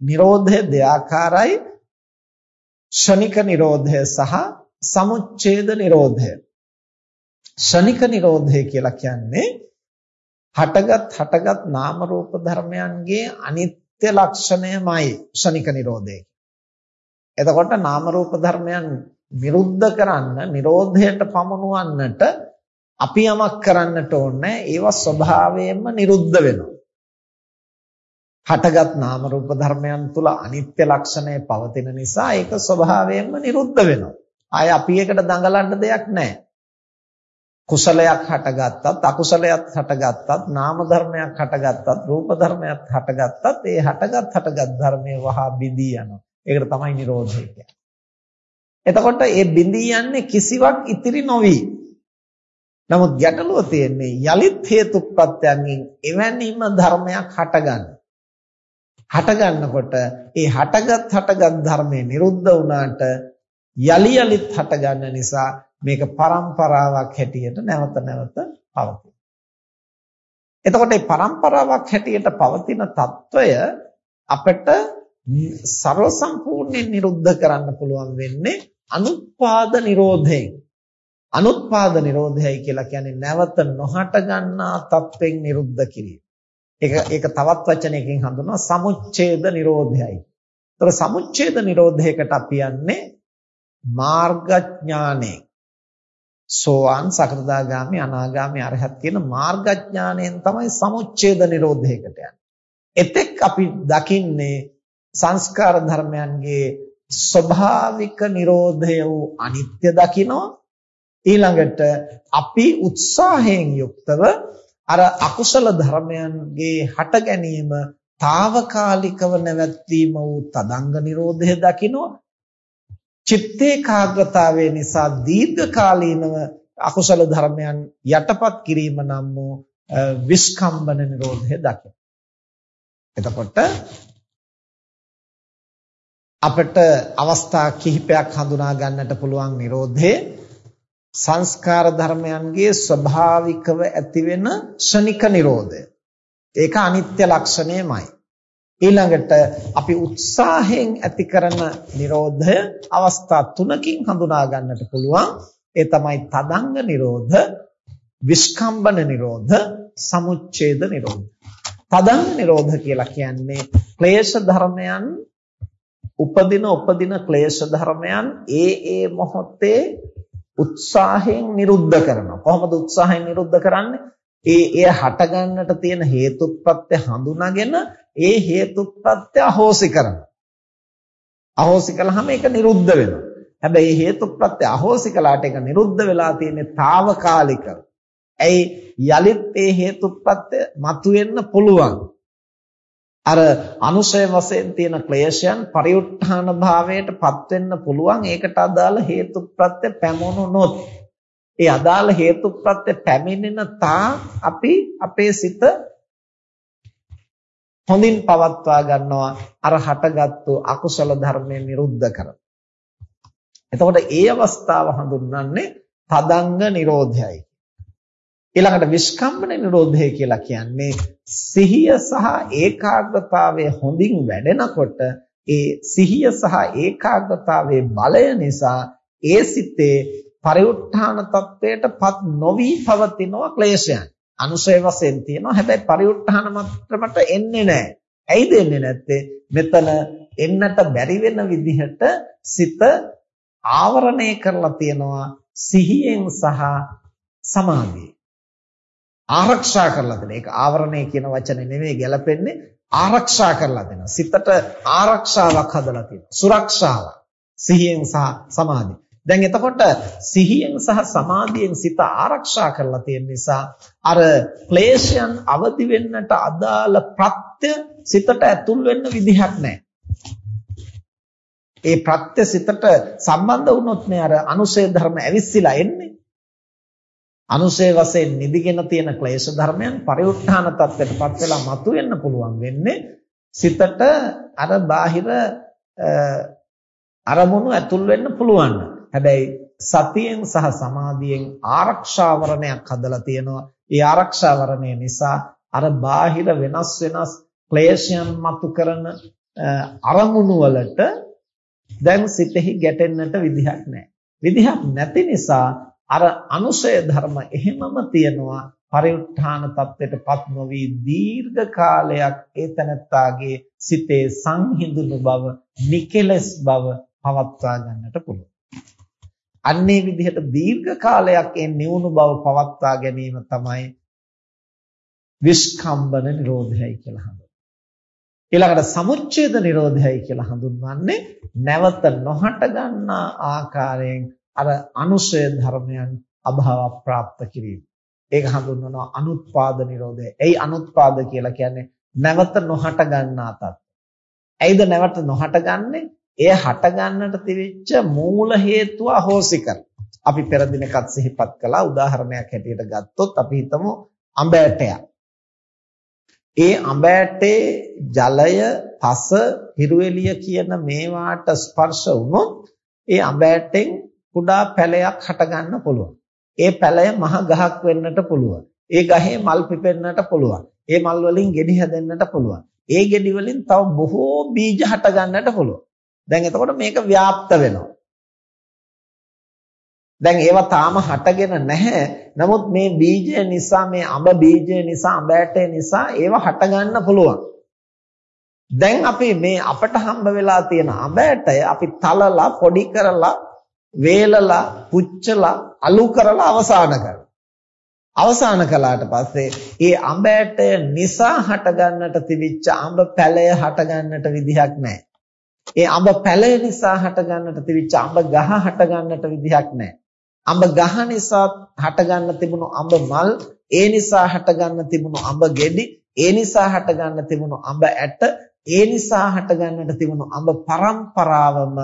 [SPEAKER 1] නිරෝධය දෙආකාරයි. ෂණික නිරෝධය සහ සමුච්ඡේද නිරෝධය. ෂණික නිරෝධය කියලා කියන්නේ හටගත් හටගත් නාම රූප ධර්මයන්ගේ අනිත්‍ය ලක්ෂණයමයි ෂණික නිරෝධය. එතකොට නාම රූප ධර්මයන් විරුද්ධ කරන්න, නිරෝධයට පමුණුවන්නට අපි යමක් කරන්නට ඕනේ ඒවා ස්වභාවයෙන්ම නිරුද්ධ වෙනවා. හටගත් නාම රූප ධර්මයන් තුල අනිත්‍ය ලක්ෂණය පවතින නිසා ඒක ස්වභාවයෙන්ම නිරුද්ධ වෙනවා. ආය අපි එකට දඟලන්න දෙයක් නැහැ. කුසලයක් හටගත්තත් අකුසලයක් හටගත්තත් නාම ධර්මයක් හටගත්තත් රූප ධර්මයක් හටගත්තත් ඒ හටගත් හටගත් ධර්මයේ වහා බිඳී යනවා. ඒකට තමයි නිරෝධය කියන්නේ. එතකොට මේ බිඳී යන්නේ කිසිවක් ඉතිරි නොවි. නමුත් ගැටලුව තියෙන්නේ යලිත් හේතුප්‍රත්‍යයෙන් එවැනිම ධර්මයක් හටගන්න. හට ගන්නකොට ඒ හටගත් හටගත් ධර්මයේ නිරුද්ධ වුණාට යලි යලිත් හට ගන්න නිසා මේක પરම්පරාවක් හැටියට නැවත නැවත පවතින. එතකොට මේ પરම්පරාවක් හැටියට පවතින తত্ত্বය අපිට ਸਰව සම්පූර්ණයෙන් නිරුද්ධ කරන්න පුළුවන් වෙන්නේ අනුත්පාද නිරෝධයෙන්. අනුත්පාද නිරෝධයයි කියලා කියන්නේ නැවත නොහට ගන්නා තත්වෙන් නිරුද්ධ කිරීම. ඒක ඒක තවත් වචනයකින් හඳුන්වනවා සමුච්ඡේද නිරෝධයයි. ඒතර සමුච්ඡේද නිරෝධයකට අපි යන්නේ මාර්ගඥානෙ සෝවාන් සකෘදාගාමි අනාගාමි අරහත් කියන මාර්ගඥාණයෙන් තමයි සමුච්ඡේද නිරෝධයකට යන්නේ. එතෙක් අපි දකින්නේ සංස්කාර ධර්මයන්ගේ ස්වභාවික නිරෝධය වූ අනිත්‍ය දකිනවා ඊළඟට අපි උත්සාහයෙන් යුක්තව අර අකුසල ධර්මයන්ගේ හට ගැනීම తాවකාලිකව නැවැත්වීම වූ තදංග නිරෝධය දකිනවා චිත්තේකාග්‍රතාවය නිසා දීර්ඝකාලීනව අකුසල ධර්මයන් යටපත් කිරීම නම් වූ විස්කම්බන නිරෝධය දකිනවා එතකොට අපිට අවස්ථා කිහිපයක් හඳුනා ගන්නට පුළුවන් Nirodhe සංස්කාර ධර්මයන්ගේ ස්වභාවිකව ඇතිවෙන ෂණික Nirodha. ඒක අනිත්‍ය ලක්ෂණයමයි. ඊළඟට අපි උත්සාහයෙන් ඇති කරන Nirodha අවස්ථා තුනකින් හඳුනා ගන්නට පුළුවන්. ඒ තමයි තදංග නිරෝධ, විස්කම්බන නිරෝධ, සමුච්ඡේද නිරෝධ. තදංග නිරෝධ කියලා කියන්නේ ක්ලේශ ධර්මයන් උපදින උපදින ක්ලේශ ධර්මයන් ඒ ඒ මොහොතේ උත්සාහයෙන් නිරුද්ධ කරනවා. කොහොමද උත්සාහයෙන් නිරුද්ධ කරන්නේ? ඒ එය හටගන්නට තියෙන හේතුප්‍රත්‍ය හඳුනාගෙන ඒ හේතුප්‍රත්‍ය අහෝසි කරනවා. අහෝසි කළාම ඒක නිරුද්ධ වෙනවා. හැබැයි මේ හේතුප්‍රත්‍ය අහෝසි කළාට ඒක නිරුද්ධ වෙලා තියෙන්නේ తాවකාලිකව. ඇයි යලිත් මේ හේතුප්‍රත්‍ය මතුවෙන්න පුළුවන්. අර අනුශය වශයෙන් තියෙන ක්ලේශයන් පරිඋත්ථාන භාවයට පත් වෙන්න පුළුවන් ඒකට අදාළ හේතුප්‍රත්‍ය පැමුණුනොත්. ඒ අදාළ හේතුප්‍රත්‍ය පැමිණෙන තා අපි අපේ සිත හොඳින් පවත්වා ගන්නවා අර හටගත්තු අකුසල ධර්මය නිරුද්ධ කරලා එතකොට ඒ අවස්ථාව හඳුන්වන්නේ තදංග නිරෝධයයි. ඊළඟට විස්කම්බන නිරෝධය කියලා කියන්නේ සිහිය සහ ඒකාග්‍රතාවය හොඳින් වැඩෙනකොට ඒ සිහිය සහ ඒකාග්‍රතාවයේ බලය නිසා ඒ සිතේ පරිඋත් ทาน තත්වයටපත් නොවි පවතිනවා ක්ලේශයන්. අනුශය වශයෙන් තියෙනවා. හැබැයි පරිඋත් ทาน මට්ටමට එන්නේ නැහැ. ඇයිද එන්නේ නැත්තේ? මෙතන එන්නට බැරි වෙන විදිහට සිත ආවරණය කරලා තියෙනවා සිහියෙන් සහ සමාධියෙන්. ආරක්ෂා කරලා දෙන. ඒක ආවරණය කියන වචනේ නෙමෙයි ගැලපෙන්නේ ආරක්ෂා කරලා දෙනවා. සිතට ආරක්ෂාවක් හදලා තියෙනවා. සුරක්ෂාවක්. සිහියෙන් සහ සමාධියෙන්. දැන් එතකොට සිහියෙන් සහ සමාධියෙන් සිත ආරක්ෂා කරලා තියෙන නිසා අර ක්ලේශයන් අවදි වෙන්නට අදාළ ප්‍රත්‍ය සිතට ඇතුල් වෙන්න විදිහක් නැහැ. ඒ ප්‍රත්‍ය සිතට සම්බන්ධ වුණොත් නේ අර අනුශේ ධර්ම ඇවිස්සීලා එන්නේ. අනුශේ වශයෙන් නිදිගෙන තියෙන ක්ලේශ ධර්මයන් පරිඋත් ทาน තත්ත්වයටපත් වෙලා මතුවෙන්න පුළුවන් වෙන්නේ සිතට අර බාහිර අරමුණු ඇතුල් වෙන්න පුළුවන්. හැබැයි සතියෙන් සහ සමාධියෙන් ආරක්ෂාවරණයක් හදලා තියෙනවා. ඒ ආරක්ෂාවරණය නිසා අර බාහිර වෙනස් වෙනස් ක්ලේශයන් මතු කරන අරමුණු වලට දැන් සිතෙහි ගැටෙන්නට විදිහක් නැහැ. විදිහක් නැති නිසා අර අනුශය ධර්ම එහෙමම තියනවා පරිඋත්ථාන தත්ත්වයටපත් නොවි දීර්ඝ කාලයක් ඒ තනත්තාගේ සිතේ සංහිඳුණු බව, නිකලස් බව පවත්වා ගන්නට පුළුවන්. අන්නේ විදිහට දීර්ඝ කාලයක් ඒ නිවුණු බව පවත්වා ගැනීම තමයි විස්කම්බන නිරෝධයයි කියලා හඳුන්වන්නේ. ඊළඟට සමුච්ඡේද නිරෝධයයි කියලා හඳුන්වන්නේ නැවත නොහට ගන්නා ආකාරයෙන් අර අනුශය ධර්මයන් අභාව ප්‍රාප්ත කිරීම. ඒක හඳුන්වනවා අනුත්පාද නිරෝධය. එයි අනුත්පාද කියලා කියන්නේ නැවත නොහට ගන්නා තත්ත්වය. ඇයිද නැවත නොහට ගන්නෙ? එය හට ගන්නට තිබිච්ච මූල හේතුව අහෝසි අපි පෙර දිනකත් සිහිපත් කළා උදාහරණයක් හැටියට ගත්තොත් අපි හිතමු අඹ ඇටයක්. ඒ අඹ ඇටේ ජලය, පස, හිරුවෙලිය කියන මේවාට ස්පර්ශ වුණොත් ඒ අඹ ඇටෙන් කුඩා පැලයක් හටගන්න පුළුවන්. ඒ පැලය මහ ගහක් වෙන්නට පුළුවන්. ඒ ගහේ මල් පිපෙන්නට පුළුවන්. ඒ මල් වලින් ගෙඩි හැදෙන්නට පුළුවන්. ඒ ගෙඩි වලින් තව බොහෝ බීජ හටගන්නට පුළුවන්. දැන් එතකොට මේක ව්‍යාප්ත වෙනවා. දැන් ඒවා තාම හටගෙන නැහැ. නමුත් මේ බීජය නිසා මේ අඹ බීජය නිසා අඹ ඇටය නිසා ඒවා හට ගන්න පුළුවන්. දැන් අපි මේ අපට හම්බ වෙලා තියෙන අඹ ඇටය අපි තලලා පොඩි කරලා වේලලා පුච්චලා අලු කරලා අවසාන කරනවා. අවසාන කළාට පස්සේ ඒ අඹ ඇටය නිසා හට ගන්නට තිබිච්ච අඹ පැලය හට ගන්නට විදිහක් නැහැ. ඒ අඹ පැලය නිසා හට ගන්නට තිබිච්ච අඹ ගහ හට ගන්නට විදිහක් නැහැ. අඹ ගහ නිසා හටගන්න තිබුණු අඹ මල් ඒ නිසා හටගන්න තිබුණු අඹ ගෙඩි ඒ නිසා හටගන්න තිබුණු අඹ ඇට ඒ නිසා හටගන්නට තිබුණු අඹ පරම්පරාවම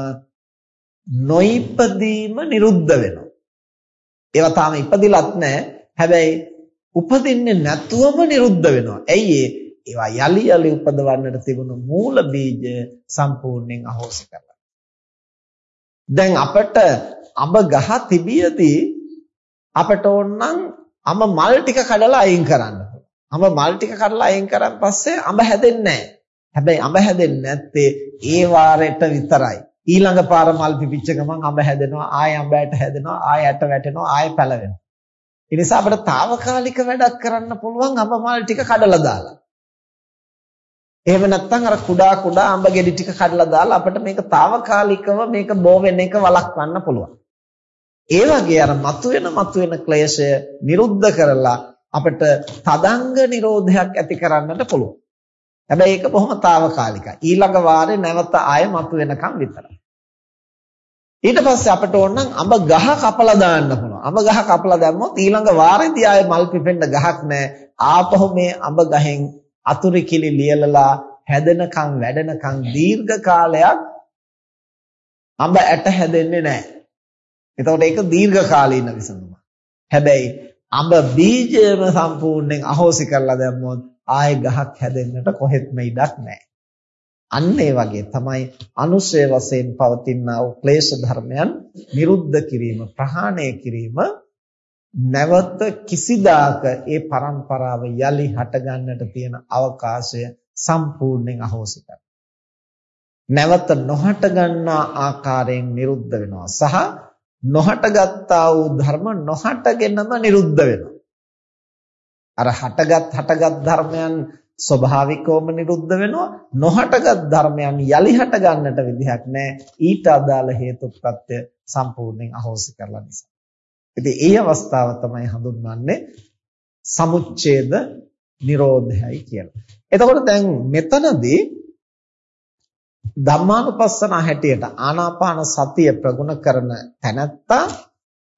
[SPEAKER 1] නොයිපදීම නිරුද්ධ වෙනවා. ඒවා තාම ඉපදිලත් නැහැ හැබැයි උපදින්නේ නැතුවම නිරුද්ධ වෙනවා. ඇයි ඒවා යලි යලි උපදවන්නට තිබුණු මූල බීජ සම්පූර්ණයෙන් අහෝසි කරලා දැන් අපිට අඹ ගහ තිබියදී අපට ඕනනම් අඹ මල් ටික කඩලා අයින් කරන්න අඹ මල් ටික කඩලා අයින් කරන් පස්සේ අඹ හැදෙන්නේ හැබැයි අඹ හැදෙන්නේ නැත්තේ ඒ වාරයට විතරයි. ඊළඟ පාර මල් පිපිච්ච ගමන් අඹ හැදෙනවා, ආය අඹ ඇට හැදෙනවා, ආය ඇට වැටෙනවා, ආය පැලවෙනවා. ඒ නිසා අපිට తాවකාලික වැඩක් කරන්න පුළුවන් අඹ මල් ටික කඩලා දාලා. එහෙම නැත්නම් අර කුඩා කුඩා අඹ ගෙඩි ටික කඩලා දාලා අපිට මේක తాවකාලිකව මේක බෝ වෙන එක වළක්වන්න පුළුවන්. ඒ වගේ අර මතුවෙන මතුවෙන ක්ලේශය නිරුද්ධ කරලා අපිට තදංග නිරෝධයක් ඇති කරන්නට පුළුවන්. හැබැයි ඒක බොහොම తాවකාලිකයි. ඊළඟ වාරේ නැවත ආයෙ මතුවෙනකම් විතරයි. ඊට පස්සේ අපිට ඕන නම් අඹ ගහ කපලා දාන්න පුළුවන්. අඹ ගහ කපලා දැම්මොත් ඊළඟ වාරෙදී ආයෙ මල් පිපෙන්න ගහක් නැහැ. ආපහු මේ අඹ ගහෙන් අතුරු කිලි ලියලලා හැදෙනකන් වැඩෙනකන් දීර්ඝ කාලයක් අඹ ඇට හැදෙන්නේ නැහැ. එතකොට ඒක දීර්ඝ කාලීන විසඳුමක්. හැබැයි අඹ බීජයම සම්පූර්ණයෙන් අහෝසි කරලා දැම්මොත් ආයෙ ගහක් හැදෙන්නට කොහෙත්ම ඉඩක් නැහැ. අන්න ඒ වගේ තමයි අනුශය වශයෙන් පවතිනා වූ ක්ලේශ ධර්මයන් නිරුද්ධ කිරීම ප්‍රහාණය කිරීම නැවත කිසිදාක ඒ પરම්පරාව යලි හටගන්නට තියෙන අවකාශය සම්පූර්ණයෙන් අහෝසි නැවත නොහට ගන්නා ආකාරයෙන් නිරුද්ධ වෙනවා සහ නොහට ගත්තා වූ ධර්ම නොහටගෙනම නිරුද්ධ වෙනවා. අර හටගත් හටගත් ධර්මයන් ස්වභාවිකවම නිරුද්ධ වෙනවා. නොහටගත් ධර්මයන් යලි හට ගන්නට විදිහක් නැහැ. ඊට අදාළ හේතු ප්‍රත්‍ය සම්පූර්ණයෙන් අහෝසි කරලා නිසා. ඉතින් ඒ අවස්ථාව තමයි හඳුන්වන්නේ සමුච්ඡේද නිරෝධයයි කියලා. එතකොට දැන් මෙතනදී ධම්මානුපස්සන හැටියට ආනාපාන සතිය ප්‍රගුණ කරන තැනැත්තා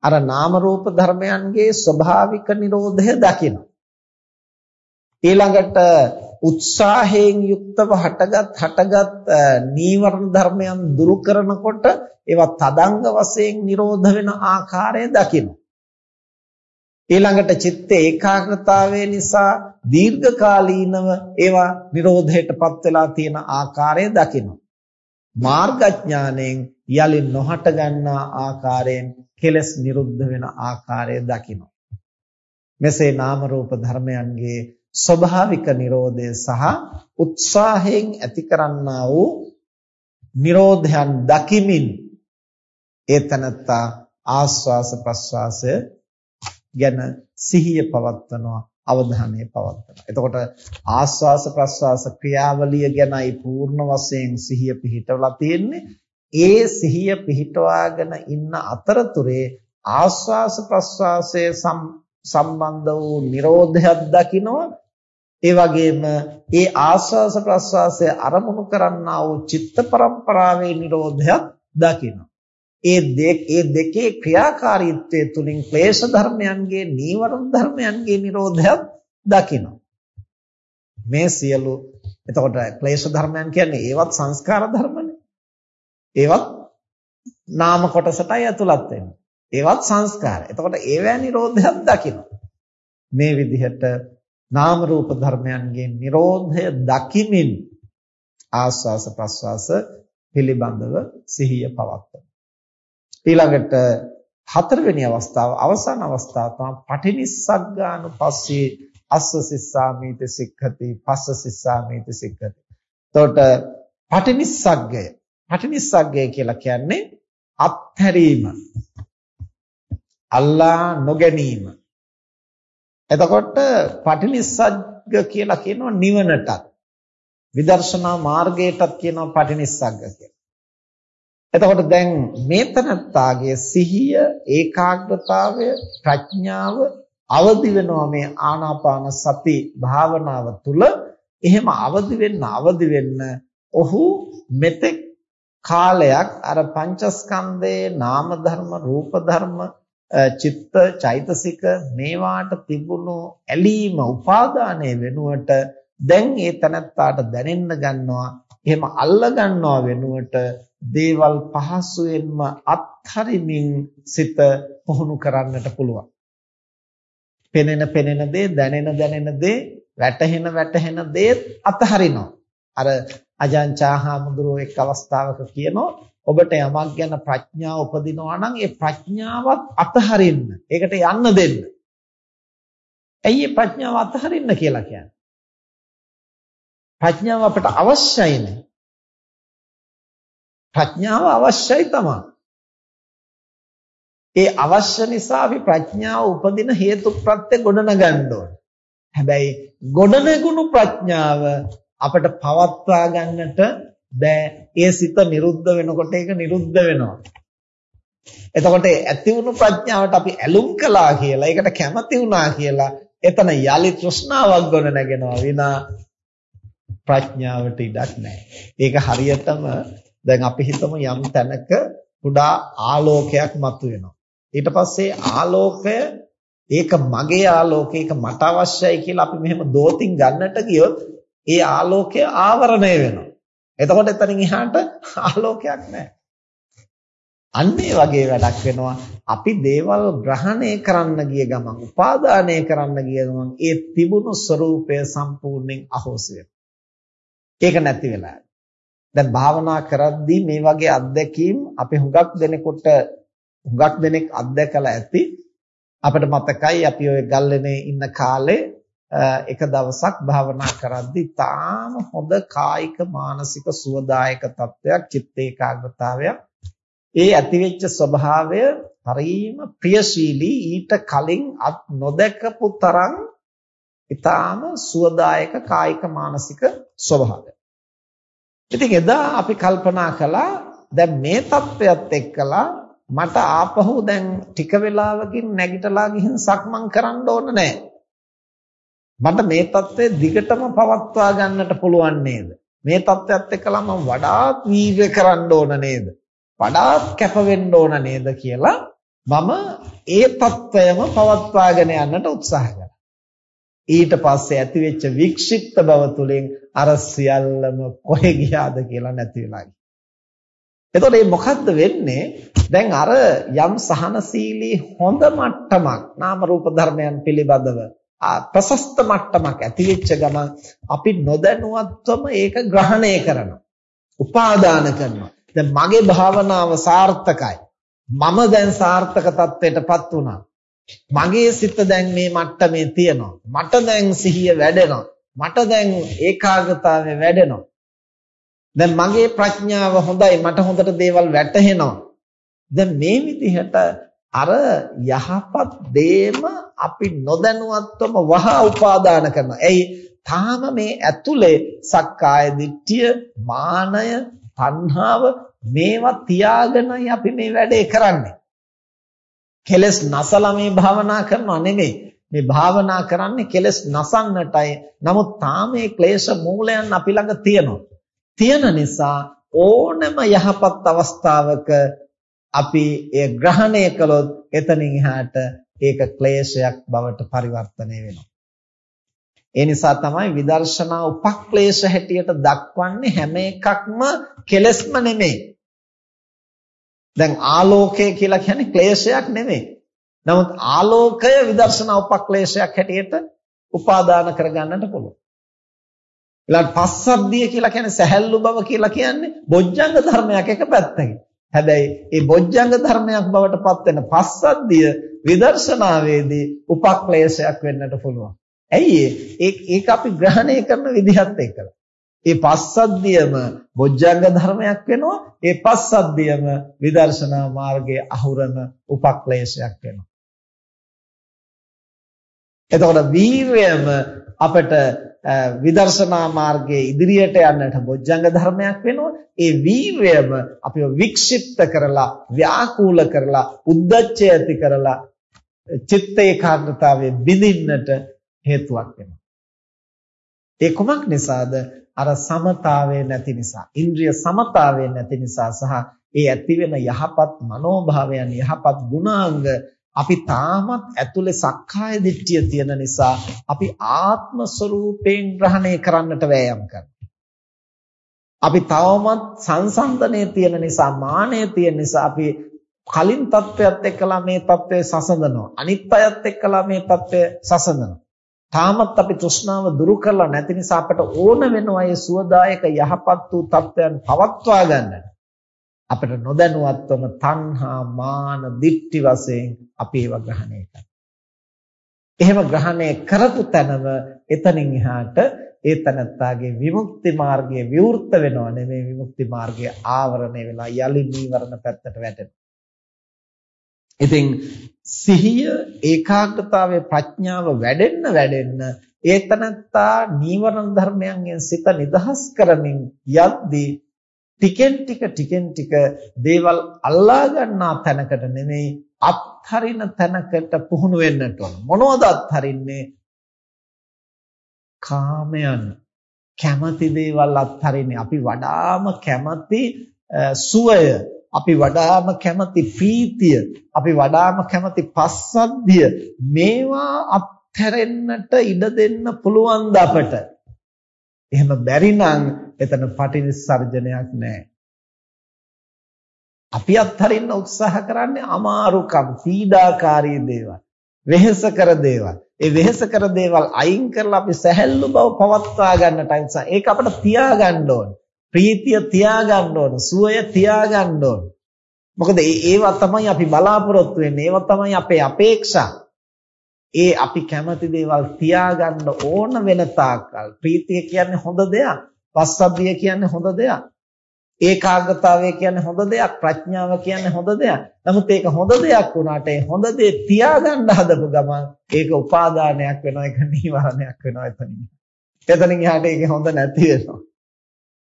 [SPEAKER 1] අර නාම රූප ධර්මයන්ගේ ස්වභාවික නිරෝධය දකිනවා. ඊළඟට උත්සාහයෙන් යුක්තව හටගත් හටගත් නීවරණ ධර්මයන් දුරු කරනකොට ඒවා තදංග වශයෙන් නිරෝධ වෙන ආකාරය දකින්න. ඊළඟට චිත්ත ඒකාග්‍රතාවය නිසා දීර්ඝකාලීනව ඒවා නිරෝධයටපත් වෙලා තියෙන ආකාරය දකින්න. මාර්ගඥාණයෙන් යලි නොහට ගන්නා ආකාරයෙන් කෙලස් නිරුද්ධ වෙන ආකාරය දකින්න. මෙසේ නාම රූප ධර්මයන්ගේ ස්වභාවික Nirodha සහ උත්සාහයෙන් ඇති කරන්නා වූ Nirodhayan දකිමින් ඒ තනත්තා ආස්වාස ප්‍රස්වාසය ගැන සිහිය පවත්වනවා අවධානය පවත්වනවා. එතකොට ආස්වාස ප්‍රස්වාස ක්‍රියාවලිය ගැනයි පූර්ණ වශයෙන් සිහිය පිහිටවලා තියෙන්නේ. ඒ සිහිය පිහිටවාගෙන ඉන්න අතරතුරේ ආස්වාස ප්‍රස්වාසයේ සම්බන්ධ වූ Nirodhayak දකිනවා ඒ වගේම ඒ ආස්වාස ප්‍රස්වාසය අරමුණු කරන්නා වූ චිත්ත පරම්පරාවේ Nirodhayak දකිනවා. ඒ ඒ දෙකේ ක්‍රියාකාරීත්වය තුලින් ක්ලේශ ධර්මයන්ගේ නීවරණ ධර්මයන්ගේ Nirodhayak දකිනවා. මේ සියලු එතකොට ක්ලේශ ධර්මයන් කියන්නේ ඒවත් සංස්කාර ධර්මනේ. ඒවත් නාම කොටසටයි ඇතුළත් වෙන්නේ. ඒවත් සංස්කාර. එතකොට ඒවැ Nirodhayak දකිනවා. මේ විදිහට නාම රූප ධර්මයන්ගේ Nirodhaය දකිමින් ආස්වාස ප්‍රස්වාස පිළිබඳව සිහිය පවත්වන. ඊළඟට හතරවෙනි අවස්ථාව අවසාන අවස්ථාව තමයි පටිනිස්සග්ගානුපස්සී අස්ස සිස්සාමීති සික්ඛති පස්ස සිස්සාමීති සික්ඛති. එතකොට පටිනිස්සග්ගය පටිනිස්සග්ගය කියලා කියන්නේ අත්හැරීම අල්ලා නොගැනීම එතකොට පටිනිස්සග්ග කියලා කියනවා නිවනටත් විදර්ශනා මාර්ගයටත් කියනවා පටිනිස්සග්ග කියලා. එතකොට දැන් මේ තනත්තාගේ සිහිය ඒකාග්‍රතාවය ප්‍රඥාව අවදි වෙනවා මේ ආනාපාන සති භාවනාව තුළ එහෙම අවදි වෙන්න අවදි වෙන්න ඔහු මෙතෙක් කාලයක් අර පංචස්කන්ධයේ නාම ධර්ම රූප ධර්ම චිත්ත චෛතසික මේවාට තිබුණු ඇලීම උපාදානය වෙනුවට දැන් ඒ තනත්තාට දැනෙන්න ගන්නවා එහෙම අල්ල ගන්නවා වෙනුවට දේවල් පහසුවෙන්ම අත්හරිමින් සිත පුහුණු කරන්නට පුළුවන්. පෙනෙන පෙනෙන දේ දැනෙන දැනෙන දේ වැටහෙන වැටහෙන දේ අත්හරිනවා. අර අජාන්චාහාමුදුරුවෝ එක් අවස්ථාවක කියනවා ඔබට යමක් ගැන ප්‍රඥාව උපදිනවා නම් ඒ ප්‍රඥාවත් අතහරින්න. ඒකට යන්න දෙන්න. ඇයි මේ ප්‍රඥාව අතහරින්න කියලා කියන්නේ? ප්‍රඥාව අපට අවශ්‍යයිනේ. ප්‍රඥාව අවශ්‍යයි තමයි. ඒ අවශ්‍ය නිසා අපි ප්‍රඥාව උපදින හේතු ප්‍රත්‍ය ගොඩනගන්න ඕන. හැබැයි ගොඩනගුණු ප්‍රඥාව අපට පවත්වා ගන්නට බෑ. ඒ සිත නිරුද්ධ වෙනකොට ඒක නිරුද්ධ වෙනවා. එතකොට ඇති වුණු ප්‍රඥාවට අපි ඇලුම් කළා කියලා, ඒකට කැමති වුණා කියලා, එතන යලි තෘෂ්ණාවක් ගොඩ නැගෙනවා විනා ප්‍රඥාවට ඉඩක් නැහැ. ඒක හරියටම දැන් අපි හිතමු යම් තැනක කුඩා ආලෝකයක් මතුවෙනවා. ඊට පස්සේ ආලෝකය ඒක මගේ ආලෝකය ඒක මට අවශ්‍යයි කියලා අපි මෙහෙම දෝතින් ගන්නට ගියොත් ඒ ආලෝකය ආවරණය වෙනවා. එතකොට එතනින් එහාට ආලෝකයක් නැහැ. අන්න ඒ වගේ වැඩක් වෙනවා. අපි දේවල් ග්‍රහණය කරන්න ගිය ගමන්, උපාදානය කරන්න ගිය ගමන් ඒ තිබුණු ස්වરૂපය සම්පූර්ණයෙන් අහෝසි ඒක නැති වෙලා. දැන් භාවනා කරද්දී මේ වගේ අත්දැකීම් අපි හුඟක් දෙනකොට හුඟක් දෙනෙක් අත්දැකලා ඇති. අපිට මතකයි අපි ওই ගල්ලෙනේ ඉන්න කාලේ එක දවසක් භාවනා කරද්දී තාම හොඳ කායික මානසික සුවදායක තත්වයක් චිත්ත ඒකාග්‍රතාවයක් ඒ ඇතිවෙච්ච ස්වභාවය හරිම ප්‍රියශීලී ඊට කලින් අත් නොදකපු තරම් ඊටාම සුවදායක කායික මානසික ස්වභාවය. ඉතින් එදා අපි කල්පනා කළා දැන් මේ தත්වයක් එක්කලා මට ආපහු දැන් ටික වෙලාවකින් නැගිටලා ගිහින් සක්මන් කරන්න ඕන නැහැ. මට මේ தත්ත්වය දිගටම පවත්වා ගන්නට පුළුවන් නේද? මේ தත්ත්වයත් එක්කලා මම වඩාත් වීර්ය කරන්න ඕන නේද? වඩාත් කැප වෙන්න ඕන නේද කියලා මම ඒ தත්ත්වයම පවත්වාගෙන යන්නට උත්සාහ කරනවා. ඊට පස්සේ ඇතිවෙච්ච වික්ෂිප්ත බව තුළින් අර සියල්ලම කොහෙ ගියාද කියලා නැති වෙලා ගියා. එතකොට මේ මොකද්ද වෙන්නේ? දැන් අර යම් සහනශීලී හොඳ මට්ටමක් නාම රූප ධර්මයන් පිළිබඳව ප්‍රශස්ත මට්ටමක් ඇතිවෙච්ච ගමන් අපි නොදැනුවත්වම ඒක ග්‍රහණය කරනවා. උපාදාන කරනවා. දැන් මගේ භාවනාව සාර්ථකයි. මම දැන් සාර්ථක තත්ත්වයටපත් වුණා. මගේ සිත දැන් මේ මට්ටමේ තියෙනවා. මට දැන් සිහිය වැඩෙනවා. මට දැන් ඒකාග්‍රතාවය වැඩෙනවා. දැන් මගේ ප්‍රඥාව හොඳයි. මට හොඳට දේවල් වැටහෙනවා. දැන් මේ විදිහට අර යහපත් දේම අපි නොදැනුවත්වම වහා උපාදාන කරනවා. එයි තාම මේ ඇතුලේ සක්කාය දිට්ඨිය, මානය, තණ්හාව මේවා තියාගෙනයි අපි මේ වැඩේ කරන්නේ. කෙලස් නසලා මේ භාවනා කරනව නෙමෙයි. මේ භාවනා කරන්නේ කෙලස් නසන්නටයි. නමුත් තාම මේ ක්ලේශ මූලයන් අපි ළඟ තියෙනවා. තියෙන නිසා ඕනෑම යහපත් අවස්ථාවක අපි එය ග්‍රහණය කළොත් එතනින් එහාට ඒක ක්ලේශයක් බවට පරිවර්තනය වෙනවා. ඒ නිසා තමයි විදර්ශනා උපක්ලේශ හැටියට දක්වන්නේ හැම එකක්ම කෙලස්ම නෙමෙයි. දැන් ආලෝකය කියලා කියන්නේ ක්ලේශයක් නෙමෙයි. නමුත් ආලෝකය විදර්ශනා උපක්ලේශයක් හැටියට උපාදාන කරගන්නට පුළුවන්. ඊළඟ පස්සද්ධිය කියලා කියන්නේ සැහැල්ලු බව කියලා කියන්නේ බොජ්ජංග ධර්මයක් එක පැත්තකින්. හැබැයි මේ බොජ්ජංග ධර්මයක් බවට පත් වෙන පස්සද්ධිය විදර්ශනාවේදී උපක්ලේශයක් වෙන්නට පුළුවන්. ඇයි ඒක අපි ග්‍රහණය කරන විදිහත් එක්කලා. ඒ පස්සද්ධියම බොජ්ජංග ධර්මයක් වෙනවා. ඒ පස්සද්ධියම විදර්ශනා මාර්ගයේ අහුරන උපක්ලේශයක් වෙනවා. එතකොට වීරයම අපට විදර්ශනා මාර්ගයේ ඉදිරියට යන්නට බොජ්ජංග ධර්මයක් වෙනවා. ඒ වීරයම අපිව වික්ෂිප්ත කරලා, ව්‍යාකූල කරලා, උද්දච්චය ඇති කරලා චිත්ත ඒකාග්‍රතාවයේ බිඳින්නට හේතුවක් වෙනවා. ඒ කුමක් නිසාද? අර සමතාවය නැති නිසා, ඉන්ද්‍රිය සමතාවය නැති නිසා සහ ඒ ඇති වෙන යහපත් මනෝභාවයන්, යහපත් ගුණාංග අපි තාමත් ඇතුලේ සක්කාය දිට්ඨිය තියෙන නිසා අපි ආත්ම ස්වરૂපයෙන් ග්‍රහණය කරන්නට වෑයම් කරනවා. අපි තවමත් සංසන්දනයේ තියෙන නිසා මානයේ තියෙන නිසා අපි කලින් தත්වයක් එක්කලා මේ தත්වය සසඳනවා. අනිත් අයත් එක්කලා මේ தත්වය සසඳනවා. තාමත් අපි තෘෂ්ණාව දුරු කරලා නැති නිසා අපට ඕන වෙනවා ඒ සුවදායක යහපත් වූ தත්වයන් පවත්වා ගන්නට. අපිට නොදැනුවත්වම තණ්හා මාන දික්ටි වශයෙන් අපි ඒවා ග්‍රහණය කරනවා. එහෙම ග්‍රහණය කරපු තැනම එතනින් එහාට ඒ තනත්තාගේ විමුක්ති මාර්ගය විවෘත වෙනව නෙමෙයි විමුක්ති මාර්ගය ආවරණය වෙලා යලි නීවරණ පැත්තට වැටෙනවා. ඉතින් සිහිය ඒකාග්‍රතාවයේ ප්‍රඥාව වැඩෙන්න වැඩෙන්න ඒ තනත්තා නීවරණ ධර්මයන්ගෙන් සිත නිදහස් කරමින් යද්දී ටිකෙන් ටික ටිකෙන් ටික දේවල් අල්ලා ගන්නා තැනකට නෙමෙයි අත්හරින තැනකට පුහුණු වෙන්නට ඕන. මොනවද අත්හරින්නේ? කාමයන් කැමති දේවල් අත්හරින්නේ. අපි වඩාම කැමති සුවය, අපි වඩාම කැමති ප්‍රීතිය, අපි වඩාම කැමති පස්සද්ධිය මේවා අත්හැරෙන්නට ඉඩ දෙන්න පුළුවන් අපට. එහෙම බැරි නම් එතන පටිනිස්සර්ජනයක් නැහැ. අපි අත්හරින්න උත්සාහ කරන්නේ අමාරුකම්, පීඩාකාරී දේවල්, වෙහෙසකර දේවල්. ඒ වෙහෙසකර දේවල් අයින් කරලා අපි සැහැල්ලු බව පවත්වා ගන්නට නිසා ඒක අපිට තියාගන්න ඕන. ප්‍රීතිය තියාගන්න ඕන, සුවය තියාගන්න ඕන. මොකද ඒවා තමයි අපි බලාපොරොත්තු වෙන්නේ. ඒවා තමයි අපේ අපේක්ෂා. ඒ අපි කැමති දේවල් තියාගන්න ඕන වෙන තාක්කල් ප්‍රීතිය කියන්නේ හොඳ දෙයක්. පස්සද්ධිය කියන්නේ හොඳ දෙයක්. ඒකාග්‍රතාවය කියන්නේ හොඳ දෙයක් ප්‍රඥාව කියන්නේ හොඳ දෙයක්. නමුත් ඒක හොඳ දෙයක් වුණාට ඒ හොඳ දේ තියාගන්න හදපු ගමන් ඒක උපාදානයක් වෙනවා ඒක නීවරණයක් වෙනවා එතනින්. එතනින් එහාට ඒක හොඳ නැති වෙනවා.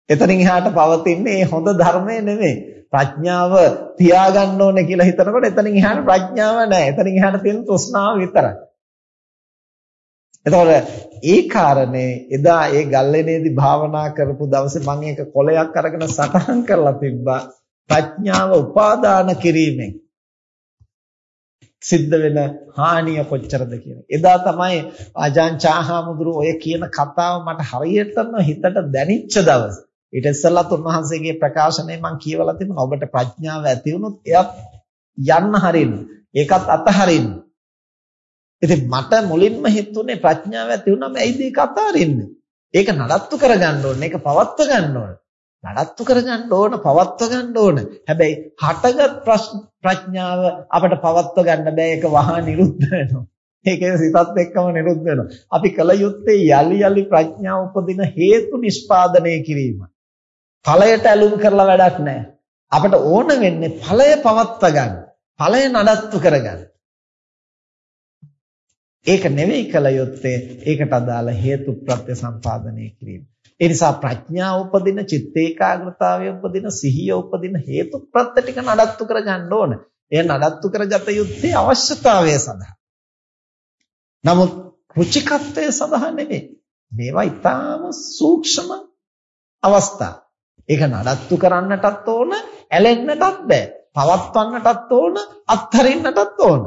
[SPEAKER 1] එතනින් එහාට පවතින්නේ මේ හොඳ ධර්මය නෙමෙයි. ප්‍රඥාව තියාගන්න ඕනේ කියලා හිතනකොට එතනින් එහාට ප්‍රඥාව නැහැ. එතනින් එහාට තියෙන තෘෂ්ණාව විතරයි. එතකොට ඒ කාරණේ එදා ඒ ගල්ලෙනේදී භාවනා කරපු දවසේ මම ඒක කොලයක් අරගෙන සටහන් කරලා තිබ්බා ප්‍රඥාව උපාදාන කිරීමෙන් සිද්ධ වෙන හානිය කොච්චරද කියන. එදා තමයි ආජාන් චාහාමුදුරු ඔය කියන කතාව මට හරියටම හිතට දැනිච්ච දවස. ඊට ඉස්සෙල්ලත් උන්වහන්සේගේ ප්‍රකාශනය මම කියවලා තිබුණා. ඔබට ප්‍රඥාව ඇති වුණොත් එයත් යන්න හරින්න. ඒකත් අතහරින්න. ඉතින් මට මුලින්ම හිතුනේ ප්‍රඥාව ඇති වුණාම ඇයිද ඒක අතාරින්නේ? ඒක නඩත්තු කරගන්න ඕනේ. ඒක පවත්ව ගන්න ඕනේ. නඩත්තු කරගන්න ඕන, පවත්ව ගන්න ඕන. හැබැයි හටගත් ප්‍රඥාව අපිට පවත්ව ගන්න බෑ. ඒක වහා නිරුද්ධ වෙනවා. ඒකේ සිතත් එක්කම නිරුද්ධ වෙනවා. අපි කල යුත්තේ යලි යලි ප්‍රඥාව උපදින හේතු නිෂ්පාදනය කිරීම. ඵලයට ඇලුම් කරලා වැඩක් නැහැ. අපිට ඕන වෙන්නේ ඵලය පවත්ව ගන්න. ඵලය නඩත්තු කරගන්න. ඒක නෙවෙයි කල යුත්තේ ඒකට අදාළ හේතු ප්‍රත්‍ය සම්පාදනය කිරීම. ඒ නිසා ප්‍රඥාව උපදින, චිත්ත ඒකාග්‍රතාවය උපදින, සිහිය උපදින හේතු ප්‍රත්‍ය ටික නඩත්තු කර ගන්න ඕන. එය නඩත්තු කරගත යුත්තේ අවශ්‍යතාවය සඳහා. නමුත් රුචිකත්වය සඳහා නෙවෙයි. මේවා ඊටාම සූක්ෂම අවස්ථා. ඒක නඩත්තු කරන්නටත් ඕන, ඇලෙන්නටත් බෑ. පවත්වන්නටත් ඕන, අත්හරින්නටත් ඕන.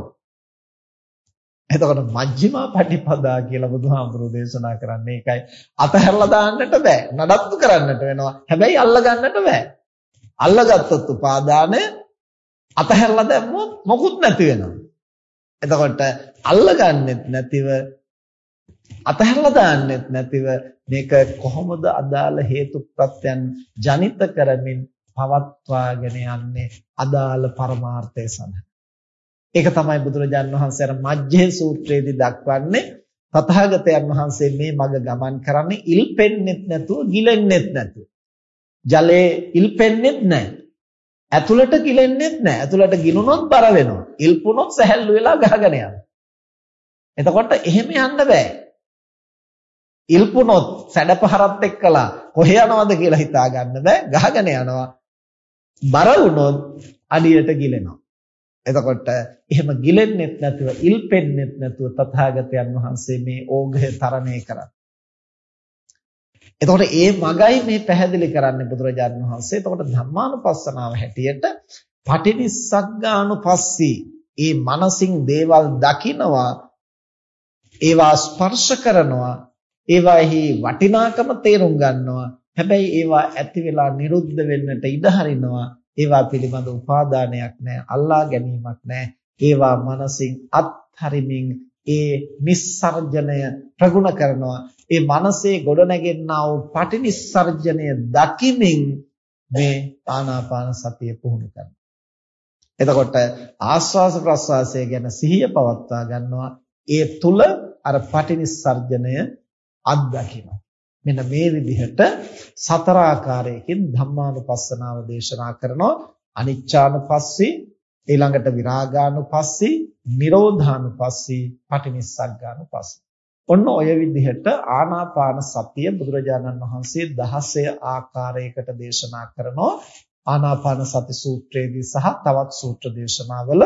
[SPEAKER 1] එතකොට මජ්ක්‍ධිමා පටිපදා කියලා බුදුහාමුදුරෝ දේශනා කරන්නේ ඒකයි. අතහැරලා දාන්නට බෑ. නඩත්තු කරන්නට වෙනවා. හැබැයි අල්ල ගන්නට බෑ. අල්ලගත්තොත් උපාදානය අතහැරලා දැම්මොත් මොකුත් නැති වෙනවා. එතකොට අල්ලගන්නෙත් නැතිව අතහැරලා දාන්නෙත් නැතිව මේක කොහොමද අදාළ හේතුප්‍රත්‍යයන් ජනිත කරමින් පවත්වාගෙන යන්නේ අදාළ පරමාර්ථය සඳහා ඒක තමයි බුදුරජාන් වහන්සේ අර මජ්ජේ සූත්‍රයේදී දක්වන්නේ තථාගතයන් වහන්සේ මේ මඟ ගමන් කරන්නේ ඉල්පෙන්නෙත් නැතුව ගිලෙන්නෙත් නැතුව. ජලයේ ඉල්පෙන්නෙත් නැහැ. ඇතුළට ගිලෙන්නෙත් නැහැ. ඇතුළට ගිනුනොත් බර වෙනවා. ඉල්පුනොත් සැහැල්ලු වෙලා ගහගෙන යනවා. එතකොට එහෙම යන්න බෑ. ඉල්පුනොත් සැඩපහරත් එක්කලා කොහෙ යනවද කියලා හිතා ගන්න බෑ. ගහගෙන යනවා. බර වුණොත් අඩියට ගිලෙනවා. එතකොට එහෙම ගිලෙන්නෙත් නැතුව ඉල්පෙන්නෙත් නැතුව තථාගතයන් වහන්සේ මේ ඕඝය තරණය කරා. එතකොට ඒ මගයි මේ පැහැදිලි කරන්නේ බුදුරජාණන් වහන්සේ. එතකොට ධම්මානුපස්සනාව හැටියට පටිනිස්සග්ගානුපස්සී ඒ මනසින් දේවල් දකිනවා ඒවා ස්පර්ශ කරනවා ඒවාෙහි වටිනාකම තේරුම් ගන්නවා හැබැයි ඒවා ඇති වෙලා නිරුද්ධ වෙන්නට ඉඩ හරිනවා ඒවා පිළිබඳ උපාදානයක් නැහැ, අල්ලා ගැනීමක් නැහැ. ඒවා මනසින් අත්හරිමින් ඒ නිස්සර්ජනය ප්‍රගුණ කරනවා. ඒ මනසේ ගොඩනැගෙන්නා වූ පටිනිස්සර්ජනය දකිමින් මේ ආනාපාන සතිය පුහුණු කරනවා. එතකොට ආස්වාස ප්‍රස්වාසය ගැන සිහිය පවත්වා ගන්නවා. ඒ තුල අර පටිනිස්සර්ජනය අත්දකිනවා. මෙන්න මේ විදිහට සතර ආකාරයකින් ධම්මානුපස්සනාව දේශනා කරනවා. අනිච්චානුපස්සී ඊළඟට විරාගානුපස්සී, නිරෝධානුපස්සී, පටිනිස්සග්ගානුපස්සී. ඔන්න ඔය විදිහට ආනාපාන සතිය බුදුරජාණන් වහන්සේ 16 ආකාරයකට දේශනා කරනවා. ආනාපාන සති සූත්‍රයේදී සහ තවත් සූත්‍ර දේශනාවල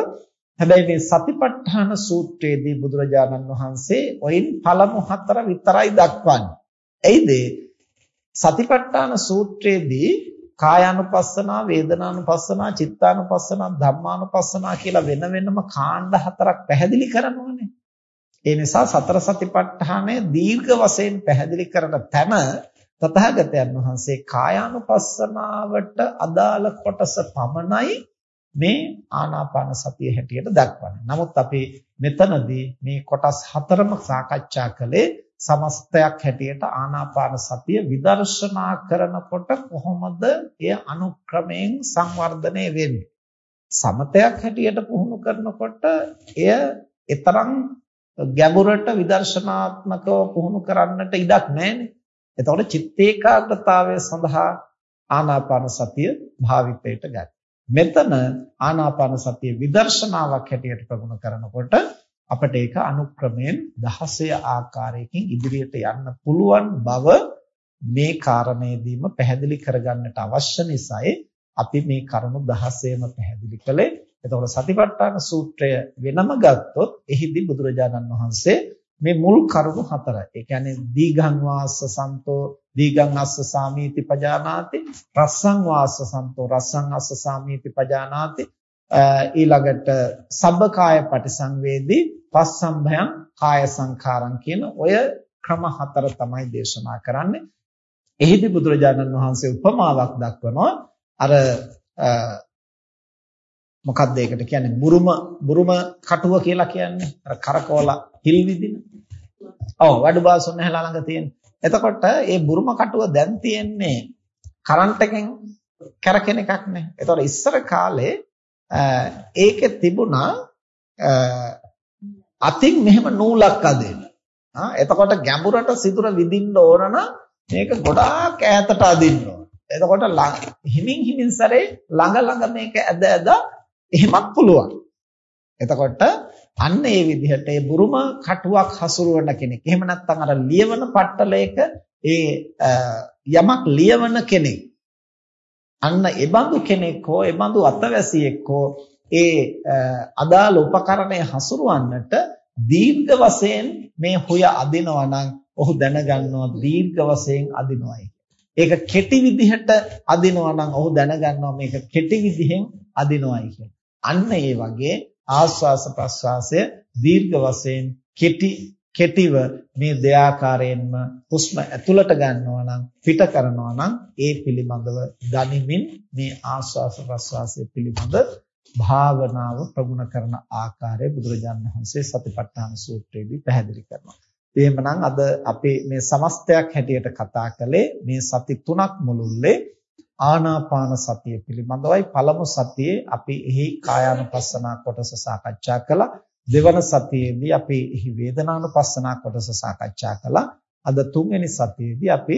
[SPEAKER 1] හැබැයි මේ සතිපට්ඨාන සූත්‍රයේදී බුදුරජාණන් වහන්සේ ඔයින් පළමු හතර විතරයි දක්වන්නේ. එයිද සතිපට්ඨාන සූත්‍රයේදී කායානුපස්සනා, වේදනානුපස්සනා, චිත්තානුපස්සනා, ධම්මානුපස්සනා කියලා වෙන වෙනම කාණ්ඩ හතරක් පැහැදිලි කරනවානේ. ඒ නිසා සතර සතිපට්ඨානය දීර්ඝ වශයෙන් පැහැදිලි කරන තැන තථාගතයන් වහන්සේ කායානුපස්සනාවට අදාළ කොටස පමණයි මේ ආනාපාන සතිය හැටියට දක්වන්නේ. නමුත් අපි මෙතනදී මේ කොටස් හතරම සාකච්ඡා කළේ සමස්තයක් හැටියට ආනාපාන සතිය විදර්ශනා කරනකොට කොහොමද එය අනුක්‍රමයෙන් සංවර්ධනය වෙන්නේ සමතයක් හැටියට පුහුණු කරනකොට එය ඊතරම් ගැඹුරට විදර්ශනාත්මකව පුහුණු කරන්නට ඉඩක් නැහැනේ එතකොට චිත්ත ඒකාග්‍රතාවය සඳහා ආනාපාන සතිය භාවිතයට ගන්න. මෙතන ආනාපාන සතිය විදර්ශනාවක් හැටියට ප්‍රගුණ කරනකොට අපිට ඒක අනුක්‍රමයෙන් 16 ආකාරයකින් ඉදිරියට යන්න පුළුවන් බව මේ කාරණේදීම පැහැදිලි කරගන්නට අවශ්‍ය නිසායි අපි මේ කරුණු 16ම පැහැදිලි කළේ. එතකොට සතිපට්ඨාන සූත්‍රය වෙනම ගත්තොත් එහිදී බුදුරජාණන් වහන්සේ මේ මුල් කරුණු හතර. ඒ කියන්නේ දීඝං වාස්ස සන්තෝ දීඝං අස්ස සාමීති පජානාති රස්සං වාස්ස සන්තෝ රස්සං අස්ස සාමීති පජානාති ඊළඟට සබ්බකාය පටිසංවේදී පස්සම්භයං කාය සංඛාරං කියන ඔය ක්‍රම හතර තමයි දේශනා කරන්නේ. එහිදී බුදුරජාණන් වහන්සේ උපමාවක් දක්වනවා අර මොකක්ද ඒකට කියන්නේ බුරුම බුරුම කටුව කියලා කියන්නේ අර කරකවල හිල් විදින. ඔව් වඩුබාසොන්න හැලා ළඟ තියෙන. එතකොට මේ බුරුම කටුව දැන් තියෙන්නේ කරන්ට් එකෙන් කරකින එකක් නේ. එතකොට ඉස්සර කාලේ ඒකේ තිබුණා අතින් මෙහෙම නූලක් අදින්න. ආ එතකොට ගැඹුරට සිදුර විදින්න ඕන නම් මේක ගොඩාක් ඈතට අදින්න ඕන. එතකොට හිමින් හිමින් සැරේ ළඟ ළඟ මේක ඇද ඇද එහෙමත් පුළුවන්. එතකොට අන්න ඒ විදිහට ඒ බුරුම කටුවක් හසුරුවන කෙනෙක්. එහෙම නැත්නම් අර ලියවන පට්ටලයක ඒ යමක් ලියවන කෙනෙක්. අන්න ඒ බඳු කෙනෙක් හෝ ඒ බඳු අතවැසියෙක් හෝ ඒ අදාළ උපකරණය හසුරවන්නට දීර්ඝ වශයෙන් මේ හොය අදිනවා නම් ඔහු දැනගන්නවා දීර්ඝ වශයෙන් අදිනවායි. ඒක කෙටි විදිහට අදිනවා නම් ඔහු දැනගන්නවා මේක කෙටි විදිහෙන් අදිනවායි කියලා. අන්න ඒ වගේ ආස්වාස ප්‍රස්වාසය දීර්ඝ වශයෙන් කෙටි කෙටිව මේ දෙආකාරයෙන්ම හුස්ම ඇතුළට ගන්නවා නම් පිට කරනවා නම් ඒ පිළිබඳව දනිමින් මේ ආස්වාස ප්‍රස්වාසය පිළිබඳ භාවනාව ප්‍රගුණ කරන ආකාරය බුදුරජාණන් වහන්සේ සතිපට්ඨාන සූත්‍රයේදී පැහැදිලි කරනවා. එහෙමනම් අද අපි මේ සමස්තයක් හැටියට කතා කළේ මේ සති තුනක් මුළුල්ලේ ආනාපාන සතිය පිළිබඳවයි පළමු සතියේ අපි එහි කායානුපස්සනා කොටස සාකච්ඡා කළා. දෙවන සතියේදී අපි එහි වේදනානුපස්සනා කොටස සාකච්ඡා කළා. අද තුන්වෙනි සතියේදී අපි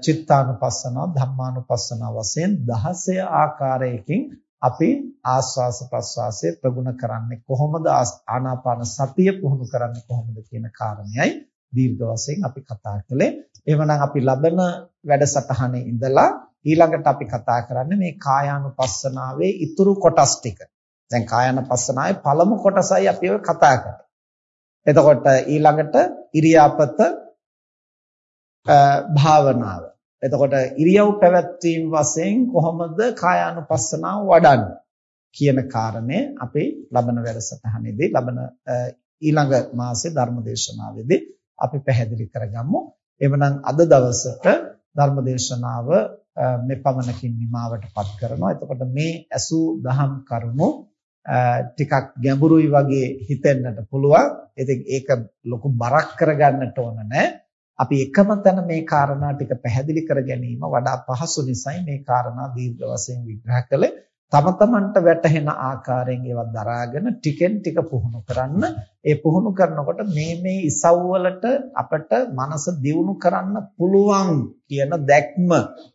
[SPEAKER 1] චිත්තානුපස්සනා ධම්මානුපස්සනා වශයෙන් 16 ආකාරයකින් අපි ආස්වාස ප්‍රස්වාසය ප්‍රගුණ කරන්නේ කොහොමද ආනාපාන සතිය පුහුණු කරන්නේ කොහොමද කියන කාරණයයි දීර්ඝ වශයෙන් අපි කතා කළේ. එහෙමනම් අපි ලබන වැඩසටහනේ ඉඳලා ඊළඟට අපි කතා කරන්නේ මේ කායානුපස්සනාවේ ඉතුරු කොටස් ටික. දැන් කායානුපස්සනාවේ පළමු කොටසයි අපි ඔය කතා කරන්නේ. එතකොට ඊළඟට ඉරියාපත භාවනාව එතකොට ඉරියව් පැවැත්වීම වශයෙන් කොහොමද කායානුපස්සනාව වඩන්නේ කියන කාරණය අපි ලබන වැඩසටහනේදී ලබන ඊළඟ මාසේ ධර්මදේශනාවේදී අපි පැහැදිලි කරගමු. එවනම් අද දවසට ධර්මදේශනාව මේ පමණකින් නිමාවටපත් කරනවා. එතකොට මේ ඇසු දහම් කරුණු ටිකක් ගැඹුරුයි වගේ හිතෙන්නට පුළුවන්. ඉතින් ඒක ලොකු බරක් කරගන්නට ඕන නැහැ. අපි එකම තැන මේ කාරණා ටික පැහැදිලි කර ගැනීම වඩා පහසු නිසායි මේ කාරණා දීර්ඝ වශයෙන් විග්‍රහ කළේ. තම තමන්ට වැටහෙන ආකාරයෙන් ඒවා දරාගෙන ටිකෙන් ටික පුහුණු කරන්න. ඒ පුහුණු කරනකොට මේ මේ ඉසව් වලට අපට මනස දියුණු කරන්න පුළුවන් කියන දැක්ම,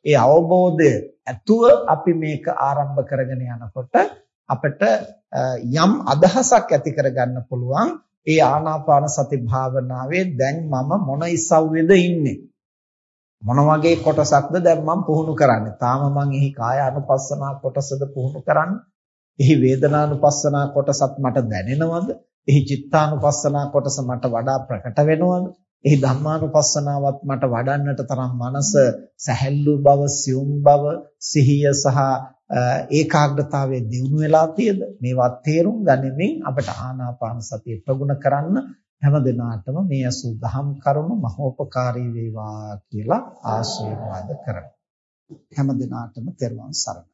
[SPEAKER 1] ඒ අවබෝධය ඇතුව අපි මේක ආරම්භ කරගෙන යනකොට අපිට යම් අදහසක් ඇති කරගන්න පුළුවන් ඒ ආනාපාන සති භාවනාවේ දැන් මම මොන ඉසව්වේද ඉන්නේ. මොන වගේ කොටසක්ද දැන් මම පුහුණු කරන්නේ? තාම මම එහි කාය අනුපස්සනා කොටසද පුහුණු කරන්නේ? එහි වේදනානුපස්සනා කොටසත් මට දැනෙනවද? එහි චිත්තානුපස්සනා කොටස මට වඩා ප්‍රකට වෙනවද? එහි ධම්මානුපස්සනාවත් මට වඩන්නට තරම් මනස සැහැල්ලු බව සියුම් බව සිහිය සහ ඒකාග්‍රතාවයේ දියුණු වෙලා තියෙද? මේවා තේරුම් ගනිමින් අපට ආනාපාන සතිය ප්‍රගුණ කරන්න හැම දිනාටම මේ අසු දහම් කරුණු මහෝපකාරී වේවා කියලා ආශිර්වාද කරමි. හැම දිනාටම තෙරුවන් සරණයි.